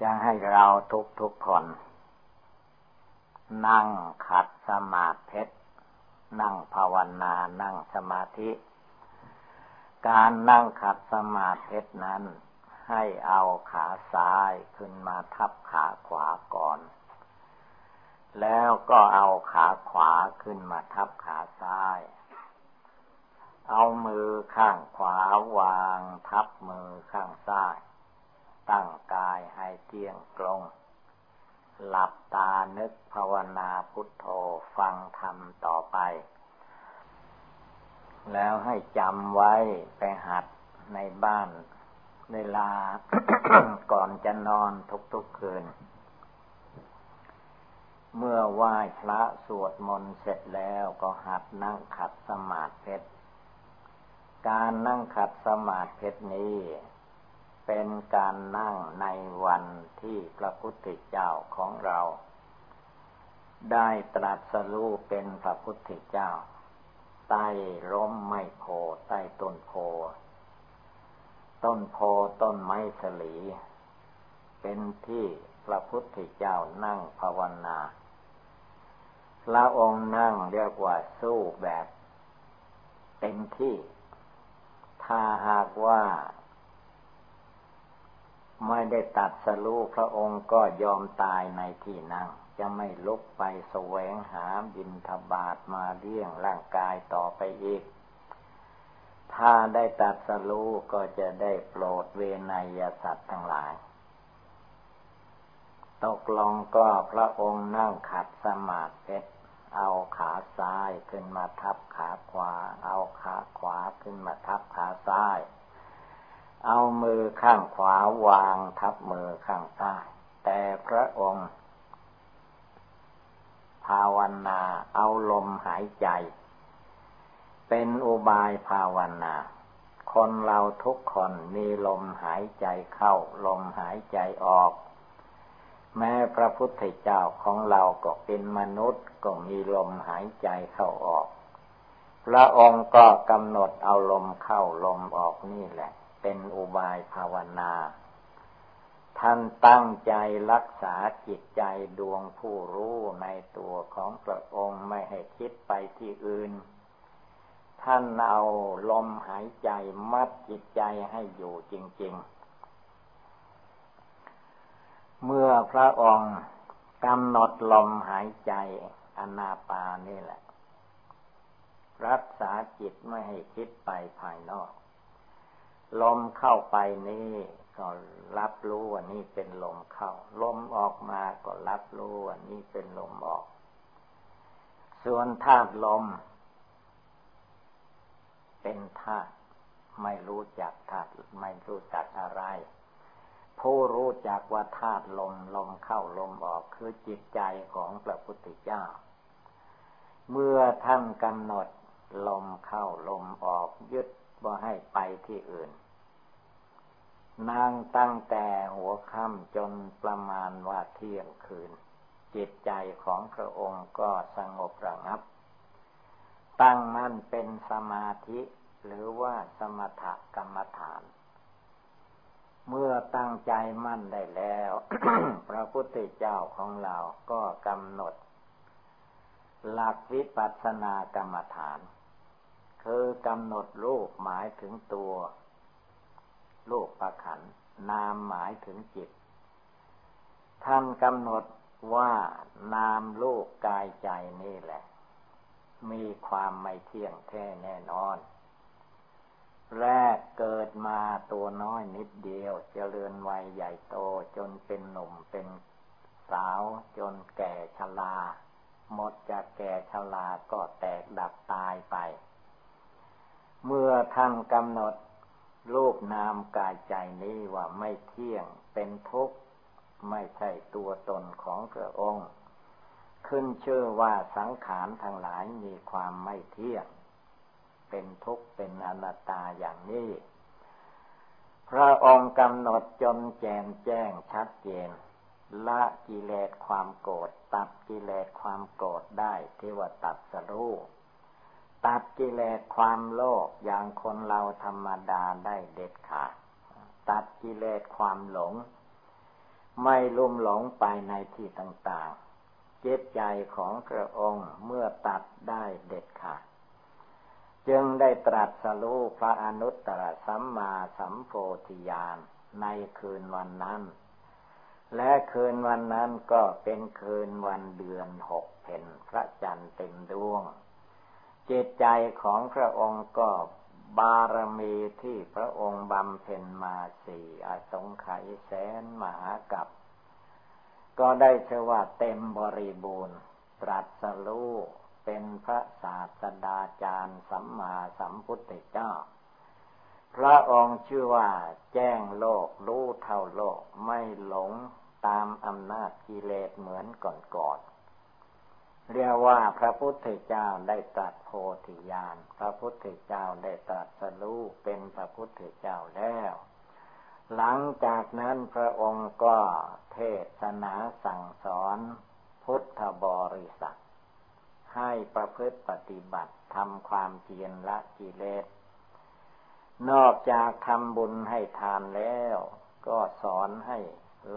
จะให้เราทุกทุกคน นั่งขัดสมาธินั่งภาวนา นั่งสมาธิ การนั่งขัดสมาธินั้น ให้เอาขาซ้ายขึ้นมาทับขาขวาก่อน แล้วก็เอาขาขวาขึ้นมาทับขาซ้าย เอามือข้างขวาวางทับมือข้างซ้าย ตั้งกายให้เที่ยงตรง หลับตานึกภาวนาพุทโธฟังธรรมต่อไป แล้วให้จำไว้ไปหัดในบ้าน เวลาก่อนจะนอนทุกๆคืน เมื่อไหว้พระสวดมนต์เสร็จแล้วก็หัดนั่งขัดสมาธิการนั่งขัดสมาธินี้ เป็นการนั่งในวันที่พระพุทธเจ้าของเรา ได้ตรัสรู้เป็นพระพุทธเจ้า ใต้ร่มไม้โพใต้ต้นโพ ต้นโพต้นไม้สลี เป็นที่พระพุทธเจ้านั่งภาวนาพระองค์นั่งเรียกว่าสู้แบบเต็มที่ ถ้าหากว่า ไม่ได้ตัดสรู้พระองค์ก็ยอมตายในที่นั่ง จะไม่ลุกไปแสวงหาบินทบาทมาเลี้ยงร่างกายต่อไปอีก ถ้าได้ตัดสรู้ก็จะได้โปรดเวนยสัตว์ทั้งหลาย ตกลงก็พระองค์นั่งขัดสมาธิเอาขาซ้ายขึ้นมาทับขาขวา เอาขาขวาขึ้นมาทับขาซ้าย เอามือข้างขวาวางทับมือข้างซ้าย แต่พระองค์ ภาวนาเอาลมหายใจ เป็นอุบายภาวนาคนเราทุกคนมีลมหายใจเข้า ลมหายใจออก แม้พระพุทธเจ้าของเราก็เป็นมนุษย์ก็มีลมหายใจเข้าออก พระองค์ก็กำหนดเอาลมเข้าลมออกนี่แหละ เป็นอุบายภาวนา ท่านตั้งใจรักษาจิตใจดวงผู้รู้ในตัวของพระองค์ไม่ให้คิดไปที่อื่น ท่านเอาลมหายใจมัดจิตใจให้อยู่จริง ๆ เมื่อพระองค์กำหนดลมหายใจอนาปานี่แหละ รักษาจิตไม่ให้คิดไปภายนอก ลมเข้าไปนี่ก็รับรู้ว่านี่เป็นลมเข้า ลมออกมาก็รับรู้ว่านี่เป็นลมออก ส่วนธาตุลม เป็นธาตุไม่รู้จักธาตุไม่รู้จักอะไร ผู้รู้จักว่าธาตุลมลมเข้าลมออกคือจิตใจของพระพุทธเจ้า เมื่อท่านกำหนดลมเข้าลมออกยึด ว่าให้ไปที่อื่น นางตั้งแต่หัวค่ำจนประมาณว่าเที่ยงคืน จิตใจของพระองค์ก็สงบระงับ ตั้งมั่นเป็นสมาธิหรือว่าสมถกรรมฐาน เมื่อตั้งใจมั่นได้แล้ว พระพุทธเจ้าของเราก็กำหนด หลักวิปัสสนากรรมฐาน คือกำหนดรูปหมายถึงตัวรูปประขัน นามหมายถึงจิต ท่านกำหนดว่านามรูปกายใจนี่แหละ มีความไม่เที่ยงแท้แน่นอน แรกเกิดมาตัวน้อยนิดเดียวจเจริญวัยใหญ่โตจนเป็นหนุ่มเป็นสาวจนแก่ชราหมดจากแก่ชราก็แตกดับตายไป เมื่อท่านกำหนดรูปนามกายใจนี้ว่าไม่เที่ยงเป็นทุกข์ ไม่ใช่ตัวตนของพระองค์ ขึ้นชื่อว่าสังขารทั้งหลายมีความไม่เที่ยง เป็นทุกข์เป็นอนัตตาอย่างนี้ พระองค์กำหนดจนแจมแจ้งชัดเจนละกิเลสความโกรธตัดกิเลสความโกรธได้ที่ว่าตัดสรู้ ตัดกิเลสความโลภอย่างคนเราธรรมดาได้เด็ดขาด ตัดกิเลสความหลง ไม่ลุ่มหลงไปในที่ต่างๆ เจตใจของพระองค์เมื่อตัดได้เด็ดขาด จึงได้ตรัสรู้พระอนุตตรสัมมาสัมโพธิญาณในคืนวันนั้น และคืนวันนั้นก็เป็นคืนวันเดือนหกเพ็ญพระจันทร์เต็มดวง จิตใจของพระองค์ก็บารมีที่พระองค์บำเพ็ญมาสี่อสงไขยแสนมหากับ ก็ได้เชื่อว่าเต็มบริบูรณ์ ตรัสรู้เป็นพระศาสดาจารย์สัมมาสัมพุทธเจ้า พระองค์ชื่อว่าแจ้งโลกรู้เท่าโลกไม่หลงตามอำนาจกิเลสเหมือนก่อนๆ เรียกว่าพระพุทธเจ้าได้ตรัสโพธิญาณ พระพุทธเจ้าได้ตรัสรู้เป็นพระพุทธเจ้าแล้ว หลังจากนั้นพระองค์ก็เทศนาสั่งสอนพุทธบริษัทให้ประพฤติปฏิบัติทำความเพียรละกิเลส นอกจากทำบุญให้ทานแล้ว ก็สอนให้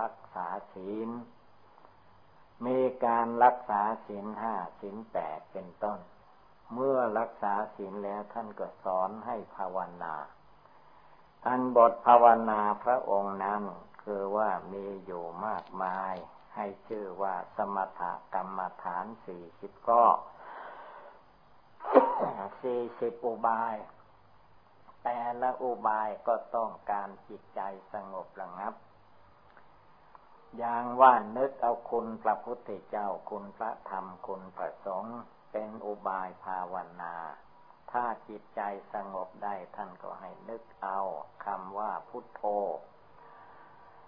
รักษาศีล มีการรักษาศีลห้าศีลแปดเป็นต้น เมื่อรักษาศีลแล้วท่านก็สอนให้ภาวนาอันบทภาวนาพระองค์นั้นคือว่ามีอยู่มากมาย ให้ชื่อว่าสมถกรรมฐานสี่สิบก็สี่สิบอุบาย แต่ละอุบายก็ต้องการจิตใจสงบระงับ อย่างว่านึกเอาคุณพระพุทธเจ้าคุณพระธรรมคุณพระสงฆ์เป็นอุบายภาวนา ถ้าจิตใจสงบได้ท่านก็ให้นึกเอาคำว่าพุทโธ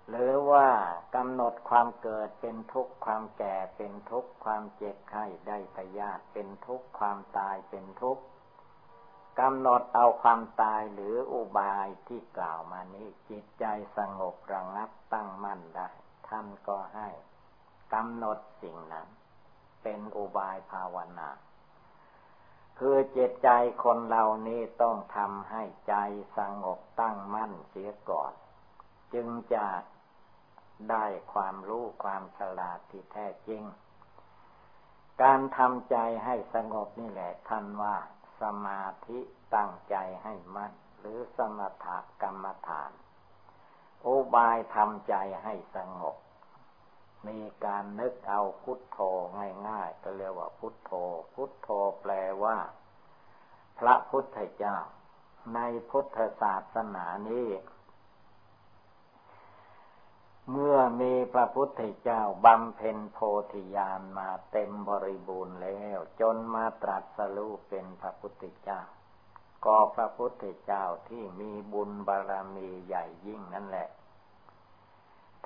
หรือว่ากำหนดความเกิดเป็นทุกข์ความแก่เป็นทุกข์ความเจ็บไข้ได้พยาธิเป็นทุกข์ความตายเป็นทุกข์กำหนดเอาความตายหรืออุบายที่กล่าวมานี้ จิตใจสงบระงับตั้งมั่นได้ ท่านก็ให้กำหนดสิ่งนั้น เป็นอุบายภาวนา คือจิตใจคนเรานี้ต้องทำให้ใจสงบตั้งมั่นเสียก่อน จึงจะได้ความรู้ความฉลาดที่แท้จริง การทำใจให้สงบนี่แหละท่านว่า สมาธิตั้งใจให้มั่น หรือสมถกรรมฐาน อุบายทำใจให้สงบ มีการนึกเอาพุทโธง่ายๆก็เรียกว่าพุทโธ พุทโธแปลว่า พระพุทธเจ้า ในพุทธศาสนานี้ เมื่อมีพระพุทธเจ้าบำเพ็ญโพธิญาณมาเต็มบริบูรณ์แล้ว จนมาตรัสรู้เป็นพระพุทธเจ้า ก็พระพุทธเจ้าที่มีบุญบารมีใหญ่ยิ่งนั่นแหละ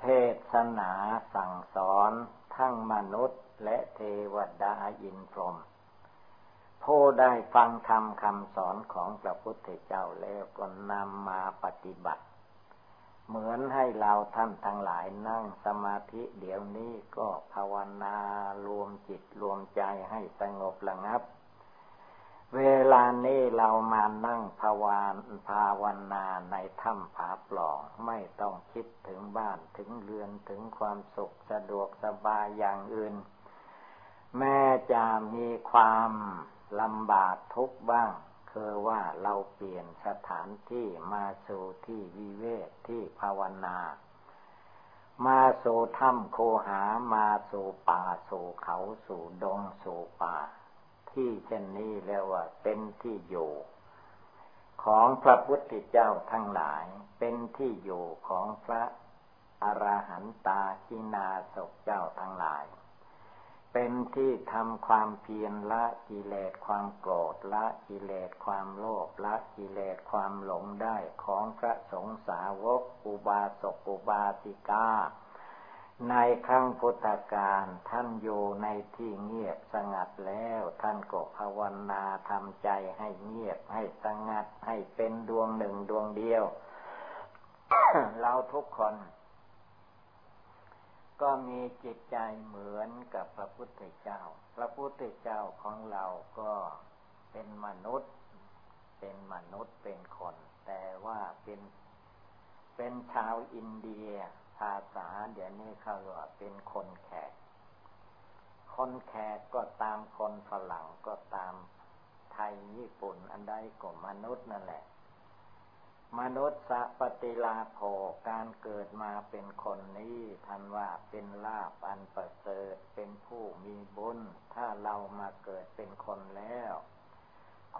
เทศนาสั่งสอนทั้งมนุษย์และเทวดาอินพรหมผู้ได้ฟังธรรมคำสอนของพระพุทธเจ้าแล้วก็นำมาปฏิบัติ เหมือนให้เราท่านทั้งหลายนั่งสมาธิเดี๋ยวนี้ก็ภาวนารวมจิตรวมใจให้สงบระงับ เวลานี้เรามานั่งภาวานภาวนาในถ้ำผาปล่อง ไม่ต้องคิดถึงบ้านถึงเรือนถึงความสุขสะดวกสบายอย่างอื่น แม้จะมีความลำบากทุกบ้าง คือว่าเราเปลี่ยนสถานที่มาสู่ที่วิเวกที่ภาวนา มาสู่ถ้ำโคหามาสู่ป่าสู่เขาสู่ดงสู่ป่า ที่เช่นนี้เรียกว่า เป็นที่อยู่ ของพระพุทธเจ้าทั้งหลาย เป็นที่อยู่ของพระอรหันตากินาศเจ้าทั้งหลาย เป็นที่ทำความเพียรละกิเลสความโกรธละกิเลสความโลภละกิเลสความหลงได้ของพระสงฆ์สาวกอุบาสกอุบาสิกา ในครั้งพุทธกาลท่านอยู่ในที่เงียบสงัดแล้ว ท่านก็ภาวนาทำใจให้เงียบให้สงัด ให้เป็นดวงหนึ่งดวงเดียว เราทุกคน ก็มีจิตใจเหมือนกับพระพุทธเจ้า พระพุทธเจ้าของเราก็เป็นมนุษย์ เป็นมนุษย์เป็นคน แต่ว่าเป็นเป็นชาวอินเดีย ภาษาเดี๋ยวนี้เขาว่าเป็นคนแขก คนแขกก็ตามคนฝรั่งก็ตามไทยญี่ปุ่นอันใดก็มนุษย์นั่นแหละ มนุษย์สัปฏิลาโภการเกิดมาเป็นคนนี้ทันว่าเป็นลาบอันประเสริฐเป็นผู้มีบุญ ถ้าเรามาเกิดเป็นคนแล้ว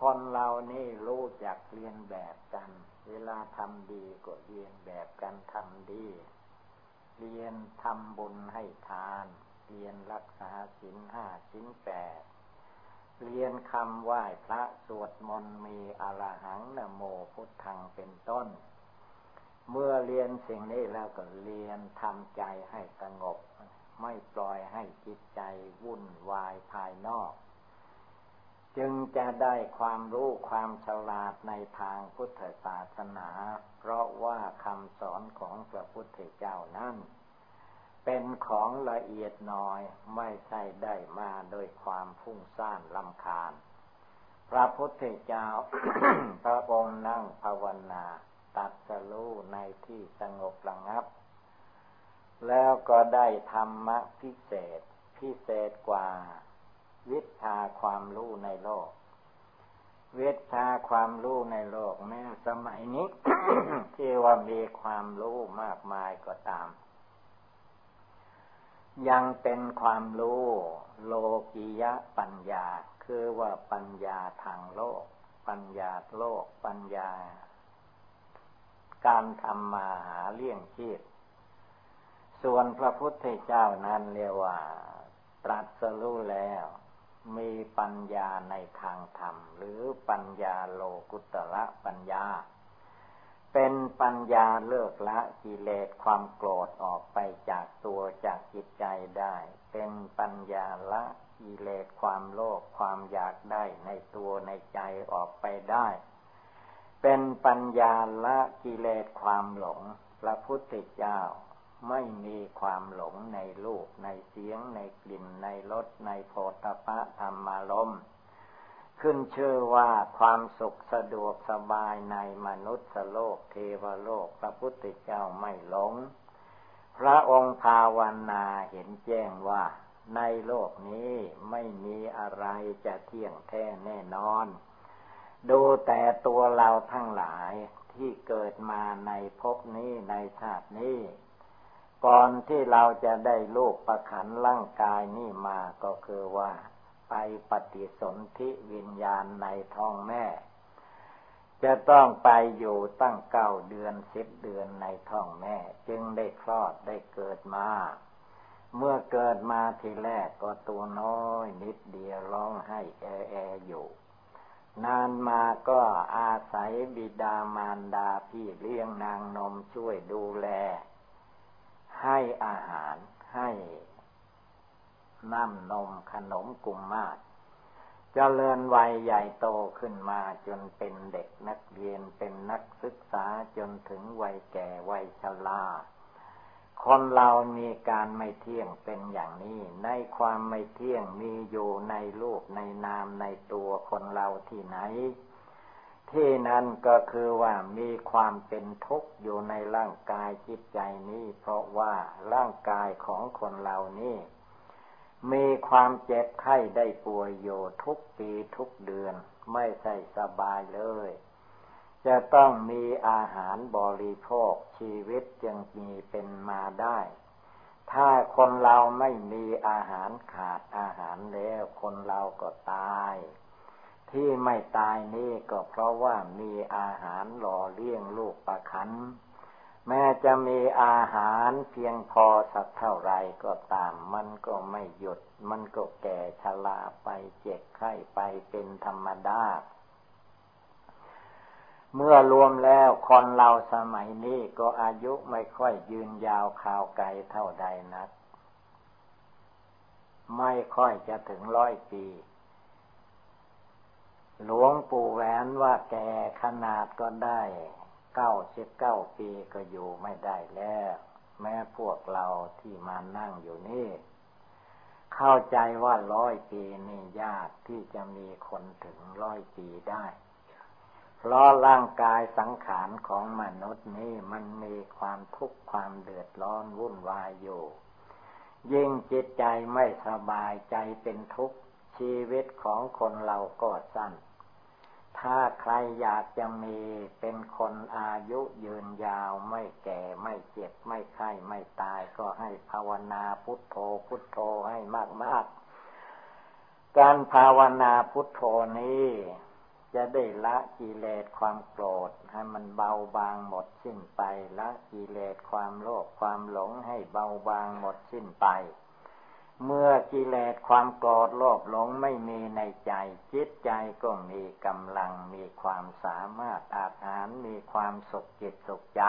คนเรานี่รู้จักเรียนแบบกัน เวลาทำดีก็เรียนแบบกันทำดี เรียนทำบุญให้ทาน เรียนรักษาศีลห้าศีลแปดเรียนคำไหว้พระสวดมนต์มีอรหังนโมพุทธังเป็นต้น เมื่อเรียนสิ่งนี้แล้วก็เรียนทำใจให้สงบ ไม่ปล่อยให้จิตใจวุ่นวายภายนอก จึงจะได้ความรู้ความฉลาดในทางพุทธศาสนา เพราะว่าคำสอนของพระพุทธเจ้านั้น เป็นของละเอียดน้อยไม่ใช่ได้มาโดยความฟุ้งซ่านลำคาญ พระพุทธเจ้าพระองค์นั่งภาวนาตัดสรู้ในที่สงบระงับ แล้วก็ได้ธรรมะพิเศษพิเศษกว่า วิชาความรู้ในโลกเวชาความรู้ในโลกแม้สมัยนี้ที่ว่ามีความรู้มากมายก็ตาม ยังเป็นความรู้โลกิยะปัญญา คือว่าปัญญาทางโลก ปัญญาโลก ปัญญา การทำมาหาเลี้ยงชีพส่วนพระพุทธเจ้านั้นเรียกว่า ตรัสรู้แล้ว มีปัญญาในทางธรรม หรือปัญญาโลกุตระปัญญา เป็นปัญญาเลิกละกิเลสความโกรธออกไปจากตัวจากจิตใจได้ เป็นปัญญาละกิเลสความโลภความอยากได้ในตัวในใจออกไปได้ เป็นปัญญาละกิเลสความหลงพระพุทธเจ้า ไม่มีความหลงในรูปในเสียง ในกลิ่น ในรสในโพธพะธรรมารมขึ้นชื่อว่าความสุขสะดวกสบายในมนุษย์โลกเทวโลกพระพุทธเจ้าไม่หลง พระองค์ภาวนาเห็นแจ้งว่า ในโลกนี้ไม่มีอะไรจะเที่ยงแท้แน่นอน ดูแต่ตัวเราทั้งหลายที่เกิดมาในภพนี้ในชาตินี้ ก่อนที่เราจะได้ลูกประขันร่างกายนี่มาก็คือว่า ไปปฏิสนธิวิญญาณในท้องแม่ จะต้องไปอยู่ตั้งเก้าเดือนสิบเดือนในท้องแม่ จึงได้คลอดได้เกิดมา เมื่อเกิดมาทีแรกก็ตัวน้อยนิดเดียวร้องให้แอแออยู่นานมาก็อาศัยบิดามารดาพี่เลี้ยงนางนมช่วยดูแล ให้อาหารให้น้ำนมขนมกุมมาศเจริญวัยใหญ่โตขึ้นมาจนเป็นเด็กนักเรียนเป็นนักศึกษาจนถึงวัยแก่วัยชราคนเรามีการไม่เที่ยงเป็นอย่างนี้ ในความไม่เที่ยงมีอยู่ในรูปในนามในตัวคนเราที่ไหน ที่นั้นก็คือว่ามีความเป็นทุกข์อยู่ในร่างกายจิตใจนี้ เพราะว่าร่างกายของคนเรานี่มีความเจ็บไข้ได้ป่วยอยู่ทุกปีทุกเดือน ไม่ใช่สบายเลย จะต้องมีอาหารบริโภคชีวิตจึงมีเป็นมาได้ ถ้าคนเราไม่มีอาหารขาดอาหารแล้ว คนเราก็ตาย ที่ไม่ตายนี่ก็เพราะว่ามีอาหารหล่อเลี้ยงลูกประคัน แม้จะมีอาหารเพียงพอสักเท่าไรก็ตาม มันก็ไม่หยุด มันก็แก่ชราไปเจ็บไข้ไปเป็นธรรมดาเมื่อรวมแล้วคนเราสมัยนี้ก็อายุไม่ค่อยยืนยาวข่าวไกลเท่าใดนัก ไม่ค่อยจะถึงร้อยปี หลวงปู่แหวนว่าแกขนาดก็ได้เก้าสิบเก้าปีก็อยู่ไม่ได้แล้ว แม้พวกเราที่มานั่งอยู่นี่เข้าใจว่าร้อยปีนี่ยากที่จะมีคนถึงร้อยปีได้ เพราะร่างกายสังขารของมนุษย์นี้มันมีความทุกข์ความเดือดร้อนวุ่นวายอยู่ ยิ่งจิตใจไม่สบายใจเป็นทุกข์ ชีวิตของคนเราก็สั้น ถ้าใครอยากจะมีเป็นคนอายุยืนยาวไม่แก่ไม่เจ็บไม่ไข้ไม่ตายก็ให้ภาวนาพุทโธพุทโธให้มากๆ การภาวนาพุทโธนี้จะได้ละกิเลสความโกรธให้มันเบาบางหมดสิ้นไปละกิเลสความโลภความหลงให้เบาบางหมดสิ้นไป เมื่อกิเลสความโกรธโลภหลงไม่มีในใจ จิตใจก็มีกำลังมีความสามารถอาหารมีความสุขจิตสุขใจ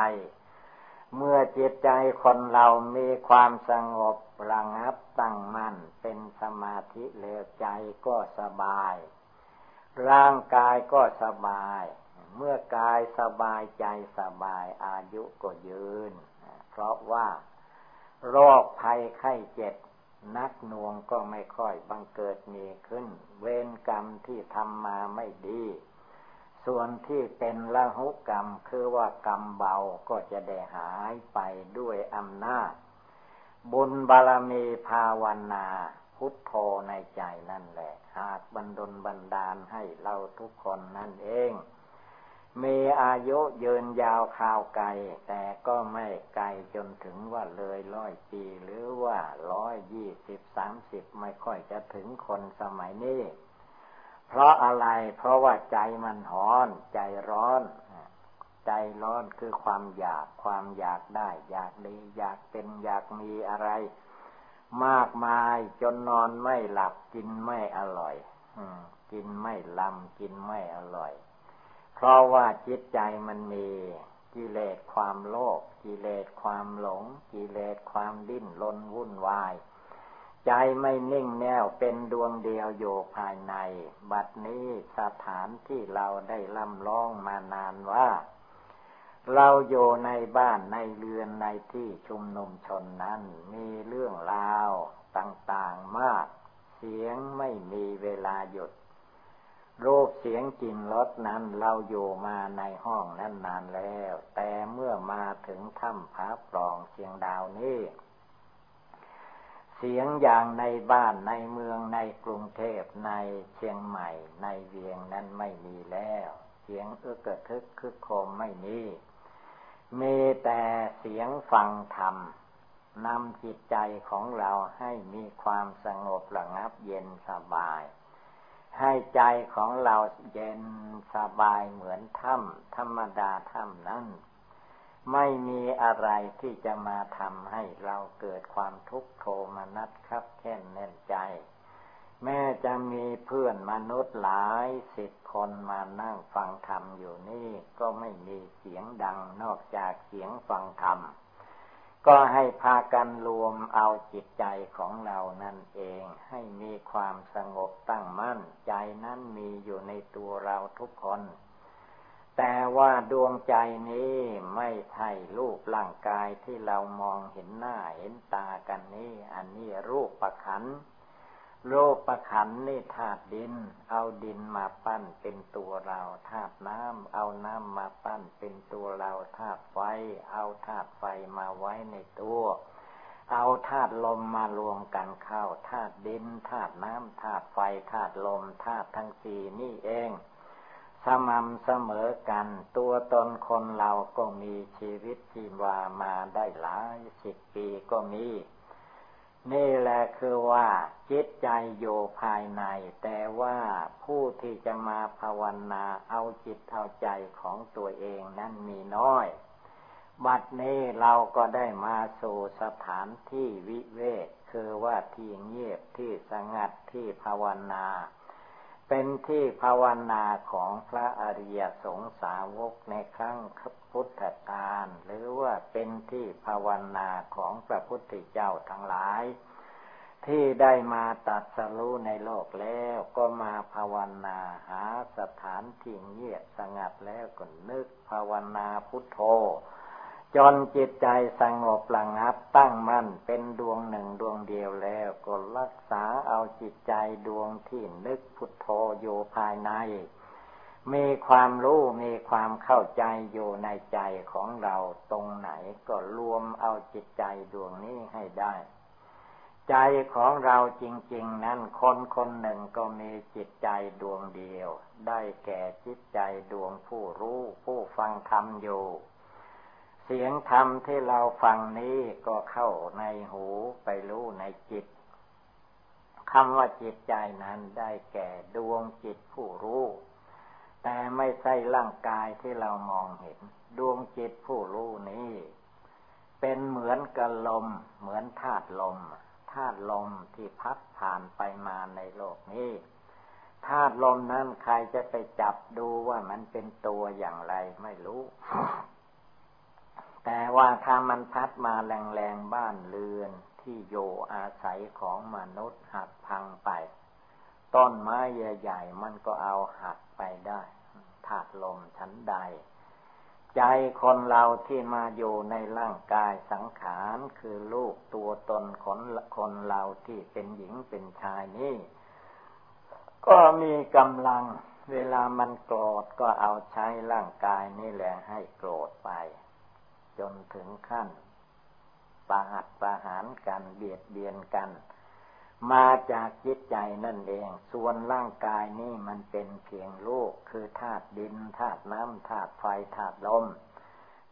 เมื่อจิตใจคนเรามีความสงบระงับตั้งมั่น เป็นสมาธิเลวใจก็สบาย ร่างกายก็สบาย เมื่อกายสบายใจสบายอายุก็ยืน เพราะว่าโรคภัยไข้เจ็บ นักน่วงก็ไม่ค่อยบังเกิดมีขึ้น เวรกรรมที่ทำมาไม่ดี ส่วนที่เป็นละหุกรรมคือว่ากรรมเบาก็จะได้หายไปด้วยอำนาจ บุญบารมีภาวนาพุทโธในใจนั่นแหละ หากบันดลบันดาลให้เราทุกคนนั่นเอง มีอายุยืนยาวข่าวไกล แต่ก็ไม่ไกลจนถึงว่าเลยร้อยปี หรือว่าร้อยยี่สิบสามสิบไม่ค่อยจะถึงคนสมัยนี้ เพราะอะไรเพราะว่าใจมันห้อน ใจร้อน ใจร้อนคือความอยากความอยากได้ อยากดีอยากเป็นอยากมีอะไร มากมายจนนอนไม่หลับกินไม่อร่อยกินไม่ลำกินไม่อร่อย เพราะว่าจิตใจมันมีกิเลสความโลภกิเลสความหลง กิเลสความดิ้นรนวุ่นวาย ใจไม่นิ่งแน่วเป็นดวงเดียวอยู่ภายใน บัดนี้สถานที่เราได้ล่ำร้องมานานว่า เราอยู่ในบ้านในเรือนในที่ชุมนุมชนนั้น มีเรื่องราวต่างๆมาก เสียงไม่มีเวลาหยุด รูปเสียงกลิ่นรสนั้นเราอยู่มาในห้องนั้นนานแล้ว แต่เมื่อมาถึงถ้ำผาปล่องเชียงดาวนี้เสียงอย่างในบ้านในเมืองในกรุงเทพในเชียงใหม่ ในเวียงนั้นไม่มีแล้ว เสียงเอื้อกระทึกคึกโคมไม่มีมีแต่เสียงฟังธรรมนำจิตใจของเราให้มีความสงบระงับเย็นสบาย ให้ใจของเราเย็นสบายเหมือนถ้ำธรรมดาถ้ำนั้น ไม่มีอะไรที่จะมาทำให้เราเกิดความทุกข์โทมนัสครับแค่นแน่นใจ แม้จะมีเพื่อนมนุษย์หลายสิบคนมานั่งฟังธรรมอยู่นี่ ก็ไม่มีเสียงดังนอกจากเสียงฟังธรรม ก็ให้พากันรวมเอาจิตใจของเรานั่นเอง ให้มีความสงบตั้งมั่น ใจนั้นมีอยู่ในตัวเราทุกคน แต่ว่าดวงใจนี้ไม่ใช่รูปร่างกายที่เรามองเห็นหน้าเห็นตากันนี้ อันนี้รูปประคัน โลประขันนี่ธาตุดิน เอาดินมาปั้นเป็นตัวเราธาตุน้ำเอาน้ำมาปั้นเป็นตัวเราธาตุไฟ เอาธาตุไฟมาไว้ในตัว เอาธาตุลมมารวมกันเข้าธาตุดินธาตุน้ำธาตุไฟธาตุลมธาตุทั้งสี่นี่เอง สม่ำเสมอกัน ตัวตนคนเราก็มีชีวิตชีวามาได้หลายสิบปีก็มี นี่แหละคือว่าจิตใจอยู่ภายใน แต่ว่าผู้ที่จะมาภาวนาเอาจิตเอาใจของตัวเองนั้นมีน้อย บัดนี้เราก็ได้มาสู่สถานที่วิเวกคือว่าที่เงียบที่สงัดที่ภาวนา เป็นที่ภาวนาของพระอริยสงสาวกในครั้งพุทธกาลหรือว่าเป็นที่ภาวนาของพระพุทธเจ้าทั้งหลาย ที่ได้มาตัดสรู้ในโลกแล้วก็มาภาวนาหาสถานที่เงียบสงัดแล้วก็นึกภาวนาพุทโธ จนจิตใจสงบระงับตั้งมั่นเป็นดวงหนึ่งดวงเดียวแล้วก็รักษาเอาจิตใจดวงที่นึกพุทโธอยู่ภายใน มีความรู้มีความเข้าใจอยู่ในใจของเราตรงไหนก็รวมเอาจิตใจดวงนี้ให้ได้ ใจของเราจริง ๆ นั้นคนคนหนึ่งก็มีจิตใจดวงเดียว ได้แก่จิตใจดวงผู้รู้ผู้ฟังธรรมอยู่ เสียงธรรมที่เราฟังนี้ก็เข้าในหูไปรู้ในจิตคำว่าจิตใจนั้นได้แก่ดวงจิตผู้รู้ แต่ไม่ใช่ร่างกายที่เรามองเห็น ดวงจิตผู้รู้นี้ เป็นเหมือนกับลม เหมือนธาตุลมธาตุลมที่พัดผ่านไปมาในโลกนี้ธาตุลมนั้นใครจะไปจับดูว่ามันเป็นตัวอย่างไรไม่รู้ แต่ว่าถ้ามันพัดมาแรงๆบ้านเรือนที่โยอาศัยของมนุษย์หักพังไป ต้นไม้ใหญ่ๆมันก็เอาหักไปได้ธาตุลมชั้นใด ใจคนเราที่มาอยู่ในร่างกายสังขารคือลูกตัวตนคนคนเราที่เป็นหญิงเป็นชายนี่ ก็มีกำลัง เวลามันโกรธก็เอาใช้ร่างกายนี่แหละให้โกรธไป จนถึงขั้นประหัตประหารกันเบียดเบียนกัน มาจากจิตใจนั่นเอง ส่วนร่างกายนี่มันเป็นเพียงลูกคือธาตุดินธาตุน้ำธาตุไฟธาตุลม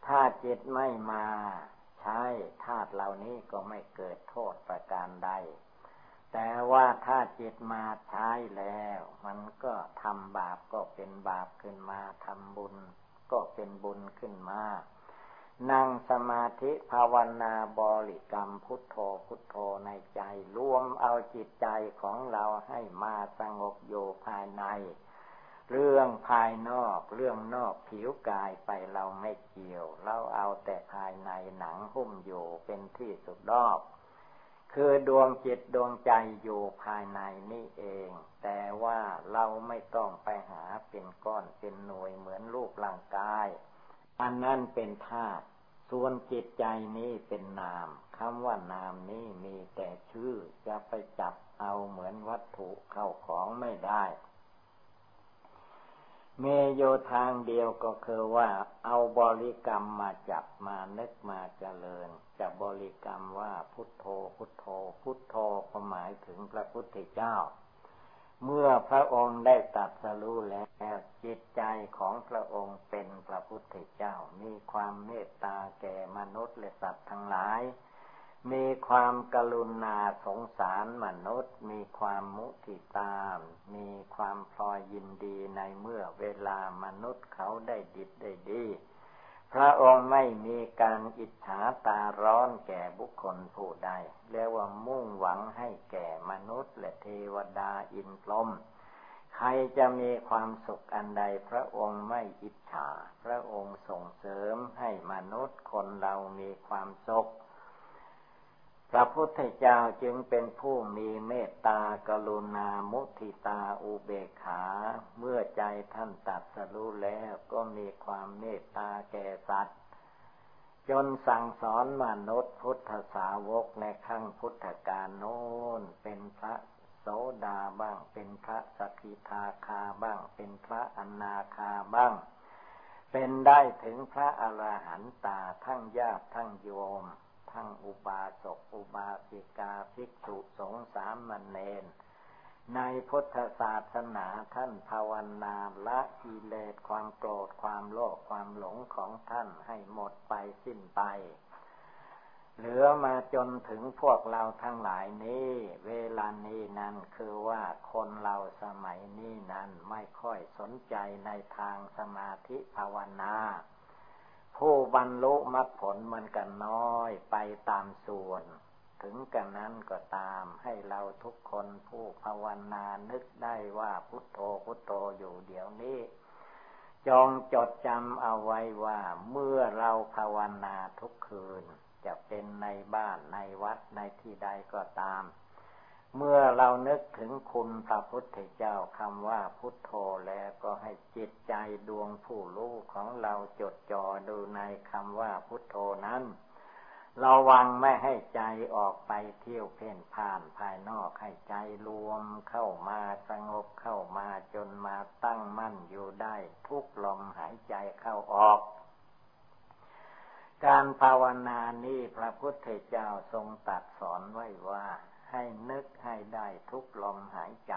ถ้าจิตไม่มาใช้ธาตุเหล่านี้ก็ไม่เกิดโทษประการใด แต่ว่าถ้าจิตมาใช้แล้ว มันก็ทำบาปก็เป็นบาปขึ้นมาทำบุญก็เป็นบุญขึ้นมา นั่งสมาธิภาวนาบริกรรมพุทโธพุทโธในใจ รวมเอาจิตใจของเราให้มาสงบอยู่ภายใน เรื่องภายนอกเรื่องนอกผิวกายไปเราไม่เกี่ยว เราเอาแต่ภายในหนังหุ้มอยู่เป็นที่สุดรอบคือดวงจิตดวงใจอยู่ภายในนี่เอง แต่ว่าเราไม่ต้องไปหาเป็นก้อนเป็นหน่วยเหมือนรูปร่างกาย อันนั้นเป็นธาตุส่วนจิตใจนี้เป็นนามคำว่านามนี้มีแต่ชื่อจะไปจับเอาเหมือนวัตถุเข้าของไม่ได้เมโยทางเดียวก็คือว่าเอาบริกรรมมาจับมานึกมาเจริญ จะบริกรรมว่าพุทโธพุทโธ พุทโธก็หมายถึงพระพุทธเจ้า เมื่อพระองค์ได้ตัดสรู้แล้วจิตใจของพระองค์เป็นพระพุทธเจ้า มีความเมตตาแก่มนุษย์และสัตว์ทั้งหลาย มีความกรุณาสงสารมนุษย์ มีความมุทิตามีความพลอยยินดีในเมื่อเวลามนุษย์เขาได้ดิบได้ดี พระองค์ไม่มีการอิจฉาตาร้อนแก่บุคคลผู้ใดเรียกว่ามุ่งหวังให้แก่มนุษย์ และเทวดาอินพรหมใครจะมีความสุขอันใดพระองค์ไม่อิจฉา พระองค์ส่งเสริมให้มนุษย์คนเรามีความสุข พระพุทธเจ้าจึงเป็นผู้มีเมตตากรุณามุทิตาอุเบกขา เมื่อใจท่านตัดสรู้แล้วก็มีความเมตตาแก่สัตว์ จนสั่งสอนมนุษย์พุทธสาวกในขั้งพุทธกาลโน้นเป็นพระโสดาบ้าง เป็นพระสกิทาคาบ้าง เป็นพระอนาคาบ้าง เป็นได้ถึงพระอรหันตาทั้งญาติทั้งโยม ทั้งอุบาสกอุบาสิกาภิกษุสงฆ์สามมเณรในพุทธศาสนาท่านภาวนาละกิเลสความโกรธความโลภความหลงของท่านให้หมดไปสิ้นไป เหลือมาจนถึงพวกเราทั้งหลายนี้ เวลานี้นั้นคือว่าคนเราสมัยนี้นั้นไม่ค่อยสนใจในทางสมาธิภาวนา ผู้บรรลุมรรคผลมันก็น้อยไปตามส่วน ถึงกันนั้นก็ตามให้เราทุกคนผู้ภาวนานึกได้ว่าพุทโธพุทโธอยู่เดี๋ยวนี้จงจดจำเอาไว้ว่าเมื่อเราภาวนาทุกคืน จะเป็นในบ้านในวัดในที่ใดก็ตาม เมื่อเรานึกถึงคุณพระพุทธเจ้าคำว่าพุทโธแล้วก็ให้จิตใจดวงผู้รู้ของเราจดจ่อดูในคำว่าพุทโธนั้นเระวังไม่ให้ใจออกไปเที่ยวเพ่นผ่านภายนอกให้ใจรวมเข้ามาสงบเข้ามาจนมาตั้งมั่นอยู่ได้ ทุกลมหายใจเข้าออก การภาวนานี้พระพุทธเจ้าทรงตัดสอนไว้ว่า ให้นึกให้ได้ทุกลมหายใจ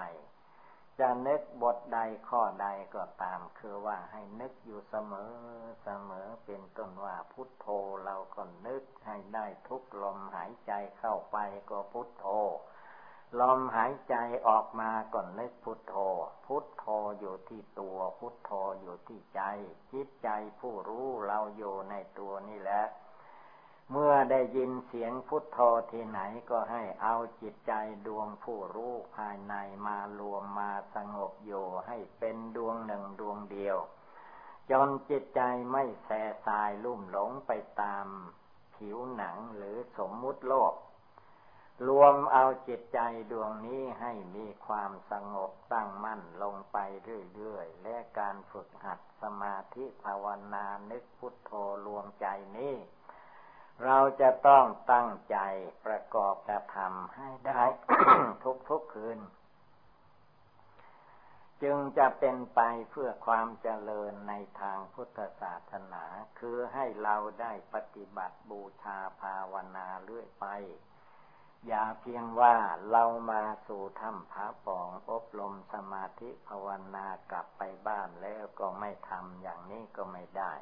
จะนึกบทใดข้อใดก็ตาม คือว่าให้นึกอยู่เสมอเสมอเป็นต้นว่าพุทโธเราก็นึกให้ได้ทุกลมหายใจเข้าไปก็พุทโธลมหายใจออกมาก็นึกพุทโธ พุทโธอยู่ที่ตัว พุทโธอยู่ที่ใจ จิตใจผู้รู้เราอยู่ในตัวนี่แหละ เมื่อได้ยินเสียงพุทโธที่ไหนก็ให้เอาจิตใจดวงผู้รู้ภายในมารวมมาสงบอยู่ให้เป็นดวงหนึ่งดวงเดียว จนจิตใจไม่แสสายลุ่มหลงไปตามผิวหนังหรือสมมุติโลก รวมเอาจิตใจดวงนี้ให้มีความสงบตั้งมั่นลงไปเรื่อยๆ และการฝึกหัดสมาธิภาวนานึกพุทโธรวมใจนี้ เราจะต้องตั้งใจประกอบกระทำให้ได้ทุกทุกคืน จึงจะเป็นไปเพื่อความเจริญในทางพุทธศาสนา คือให้เราได้ปฏิบัติบูชาภาวนาเรื่อยไป อย่าเพียงว่าเรามาสู่ถ้ำพระปองอบรมสมาธิภาวนากลับไปบ้านแล้วก็ไม่ทำอย่างนี้ก็ไม่ได้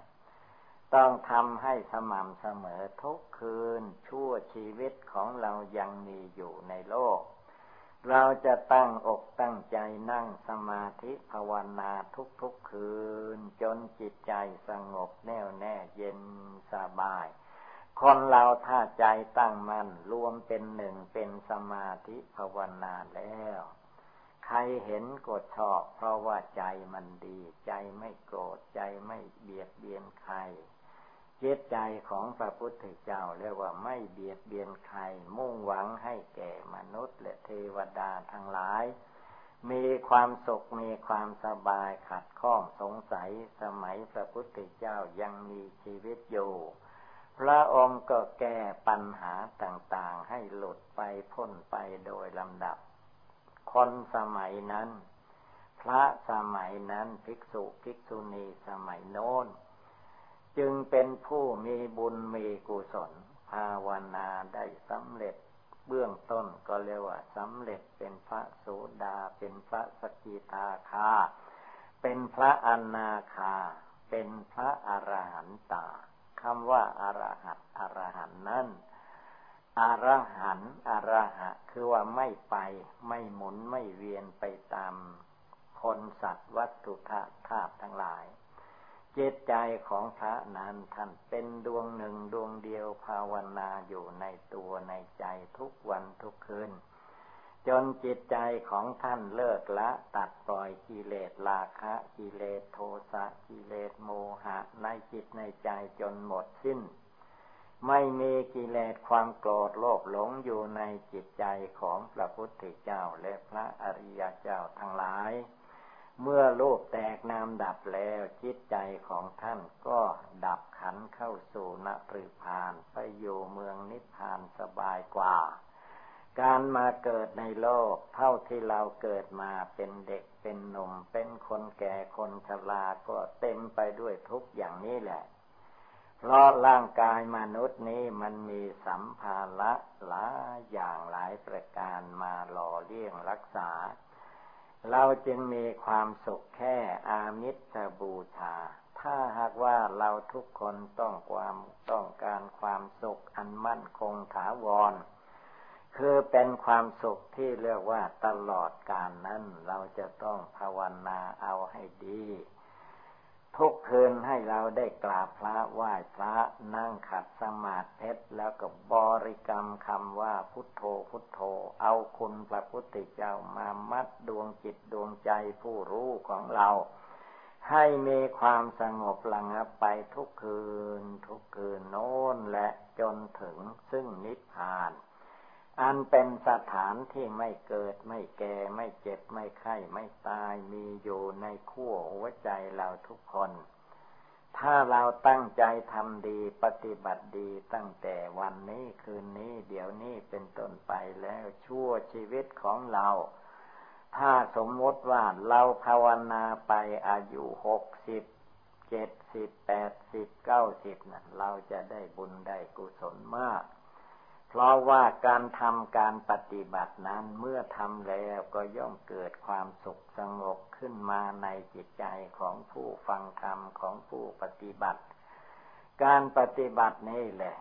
ต้องทำให้สม่ำเสมอทุกคืน ชั่วชีวิตของเรายังมีอยู่ในโลก เราจะตั้งอกตั้งใจนั่งสมาธิภาวนาทุกๆคืน จนจิตใจสงบแน่วแน่เย็นสบาย คนเราถ้าใจตั้งมัน่นรวมเป็นหนึ่งเป็นสมาธิภาวนาแล้ว ใครเห็นก็ชอบ เพราะว่าใจมันดี ใจไม่โกรธใจไม่เบียดเบียนใคร จิตใจของพระพุทธเจ้าเรียกว่าไม่เบียดเบียนใคร มุ่งหวังให้แก่มนุษย์ และเทวดาทั้งหลาย มีความสุขมีความสบายขัดข้องสงสัยสมัยพระพุทธเจ้ายังมีชีวิตอยู่ พระองค์ก็แก้ปัญหาต่างๆ ให้หลุดไปพ้นไปโดยลำดับ คนสมัยนั้น พระสมัยนั้นภิกษุภิกษุณีสมัยโน้น จึงเป็นผู้มีบุญมีกุศล ภาวนาได้สำเร็จ เบื้องต้นก็เรียกว่าสำเร็จเป็นพระโสดา เป็นพระสกิทาคา เป็นพระอนาคา เป็นพระอรหันตาคำว่าอรหัตอรหันนั่นอรหันอรหะ คือว่าไม่ไป ไม่หมุนไม่เวียนไปตามคนสัตว์วัตถุธาตุทั้งหลาย จิตใจของพระนั้นท่านเป็นดวงหนึ่งดวงเดียวภาวนาอยู่ในตัวในใจทุกวันทุกคืน จนจิตใจของท่านเลิกละตัดปล่อยกิเลสราคะกิเลสโทสะกิเลสโมหะ ในจิตในใจจนหมดสิ้น ไม่มีกิเลสความโกรธโลภหลงอยู่ในจิตใจของพระพุทธเจ้าและพระอริยเจ้าทั้งหลาย เมื่อโลกแตกนามดับแล้วจิตใจของท่านก็ดับขันเข้าสู่นริพานไปอยู่เมืองนิพพานสบายกว่า การมาเกิดในโลก เท่าที่เราเกิดมาเป็นเด็กเป็นหนุ่ม เป็นคนแก่คนชราก็เต็มไปด้วยทุกอย่างนี้แหละ เพราะร่างกายมนุษย์นี้มันมีสัมภาระหลายอย่างหลายประการมาหล่อเลี้ยงรักษา เราจึงมีความสุขแค่อามิสบูชา ถ้าหากว่าเราทุกคนต้องความต้องการความสุขอันมั่นคงถาวร คือเป็นความสุขที่เรียกว่าตลอดกาลนั้น เราจะต้องภาวนาเอาให้ดี ทุกคืนให้เราได้กราบพระไหว้พระนั่งขัดสมาธิแล้วก็บริกรรมคำว่าพุทโธพุทโธ เอาคุณพระพุทธเจ้ามามัดดวงจิตดวงใจผู้รู้ของเรา ให้มีความสงบระงับไปทุกคืน ทุกคืนโน้นและจนถึงซึ่งนิพพาน อันเป็นสถานที่ไม่เกิดไม่แก่ไม่เจ็บไม่ไข้ไม่ตายมีอยู่ในขั้วหัวใจเราทุกคน ถ้าเราตั้งใจทำดีปฏิบัติดีตั้งแต่วันนี้คืนนี้ เดี๋ยวนี้เป็นต้นไปแล้วชั่วชีวิตของเรา ถ้าสมมติว่าเราภาวนาไปอายุหกสิบเจ็ดสิบแปดสิบเก้าสิบนะเราจะได้บุญได้กุศลมาก เพราะว่าการทำการปฏิบัตินั้นเมื่อทำแล้วก็ย่อมเกิดความสุขสงบขึ้นมาในจิตใจของผู้ฟังธรรมของผู้ปฏิบัติ การปฏิบัตินี่แหละ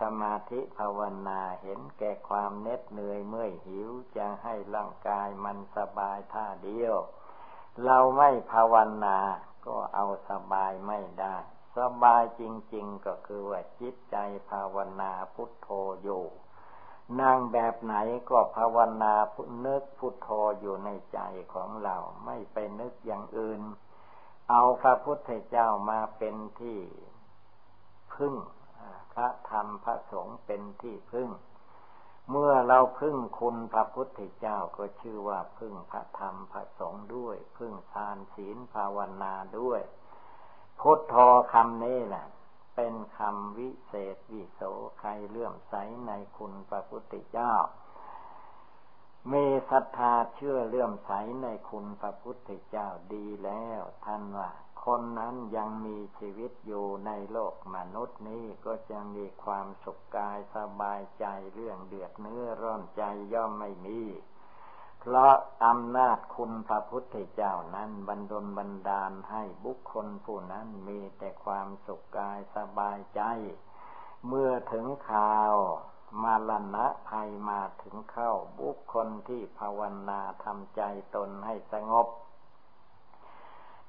สมาธิภาวนาเห็นแก่ความเน็ดเหนื่อยเมื่อยหิวจะให้ร่างกายมันสบายท่าเดียว เราไม่ภาวนาก็เอาสบายไม่ได้ สบายจริง ๆ ก็คือว่าจิตใจภาวนาพุทโธอยู่นั่งแบบไหนก็ภาวนาพุนึกพุทโธอยู่ในใจของเรา ไม่ไปนึกอย่างอื่น เอาพระพุทธเจ้ามาเป็นที่พึ่งพระธรรมพระสงฆ์เป็นที่พึ่ง เมื่อเราพึ่งคุณพระพุทธเจ้าก็ชื่อว่าพึ่งพระธรรมพระสงฆ์ด้วย พึ่งทานศีลภาวนาด้วย พุทโธคำนี้แหละ เป็นคำวิเศษวิโสใครเลื่อมใสในคุณพระพุทธเจ้า มีศรัทธาเชื่อเลื่อมใสในคุณพระพุทธเจ้าดีแล้ว ท่านว่า คนนั้นยังมีชีวิตอยู่ในโลกมนุษย์นี้ก็จะมีความสุขกายสบายใจเรื่องเดือดเนื้อร้อนใจย่อมไม่มี เพราะอำนาจคุณพระพุทธเจ้านั้นบรรดลบันดาลให้บุคคลผู้นั้นมีแต่ความสุขกายสบายใจ เมื่อถึงข่าวมาลณะภัยมาถึงเข้าบุคคลที่ภาวนาทำใจตนให้สงบ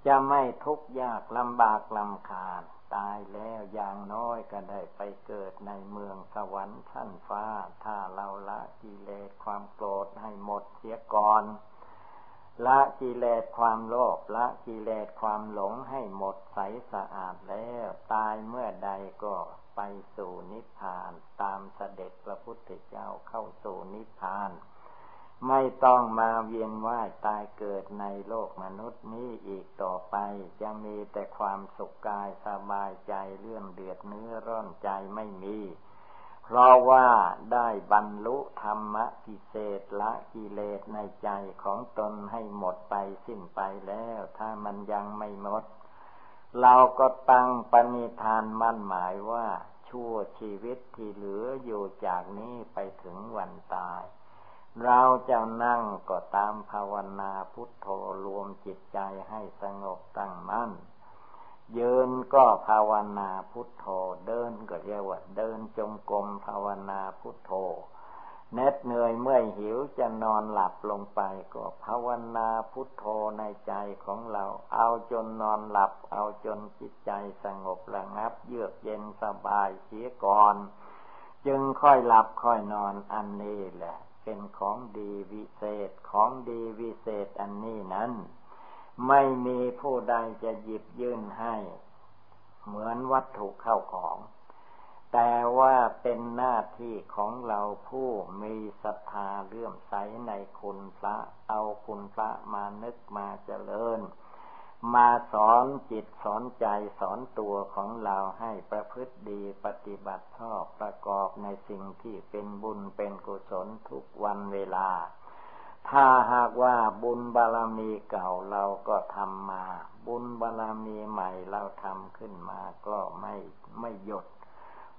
จะไม่ทุกข์ยากลำบากลำคาญ ตายแล้วอย่างน้อยก็ได้ไปเกิดในเมืองสวรรค์ชั้นฟ้า ถ้าเราละกิเลสความโกรธให้หมดเสียก่อน ละกิเลสความโลภละกิเลสความหลงให้หมดใสสะอาดแล้ว ตายเมื่อใดก็ไปสู่นิพพาน ตามเสด็จพระพุทธเจ้าเข้าสู่นิพพาน ไม่ต้องมาเวียนว่ายตายเกิดในโลกมนุษย์นี้อีกต่อไป จะมีแต่ความสุขกายสบายใจเรื่องเดือดเนื้อร้อนใจไม่มี เพราะว่าได้บรรลุธรรมะพิเศษละกิเลสในใจของตนให้หมดไปสิ้นไปแล้ว ถ้ามันยังไม่หมด เราก็ตั้งปณิธานมั่นหมายว่าชั่วชีวิตที่เหลืออยู่จากนี้ไปถึงวันตาย เราจะนั่งก็ตามภาวนาพุทโธรวมจิตใจให้สงบตั้งมั่น ยืนก็ภาวนาพุทโธ เดินก็เรียกว่าเดินจงกรมภาวนาพุทโธเน็ดเหนื่อยเมื่อยหิวจะนอนหลับลงไปก็ภาวนาพุทโธในใจของเรา เอาจนนอนหลับ เอาจนจิตใจสงบระงับ เยือกเย็นสบายเสียก่อน จึงค่อยหลับค่อยนอนอันนี้แหละ เป็นของดีวิเศษของดีวิเศษอันนี้นั้น ไม่มีผู้ใดจะหยิบยื่นให้ เหมือนวัตถุเข้าของ แต่ว่าเป็นหน้าที่ของเราผู้มีศรัทธาเลื่อมใสในคุณพระ เอาคุณพระมานึกมาเจริญ มาสอนจิตสอนใจสอนตัวของเราให้ประพฤติดีปฏิบัติชอบประกอบในสิ่งที่เป็นบุญเป็นกุศลทุกวันเวลา ถ้าหากว่าบุญบารมีเก่าเราก็ทำมา บุญบารมีใหม่เราทำขึ้นมาก็ไม่ไม่หยุด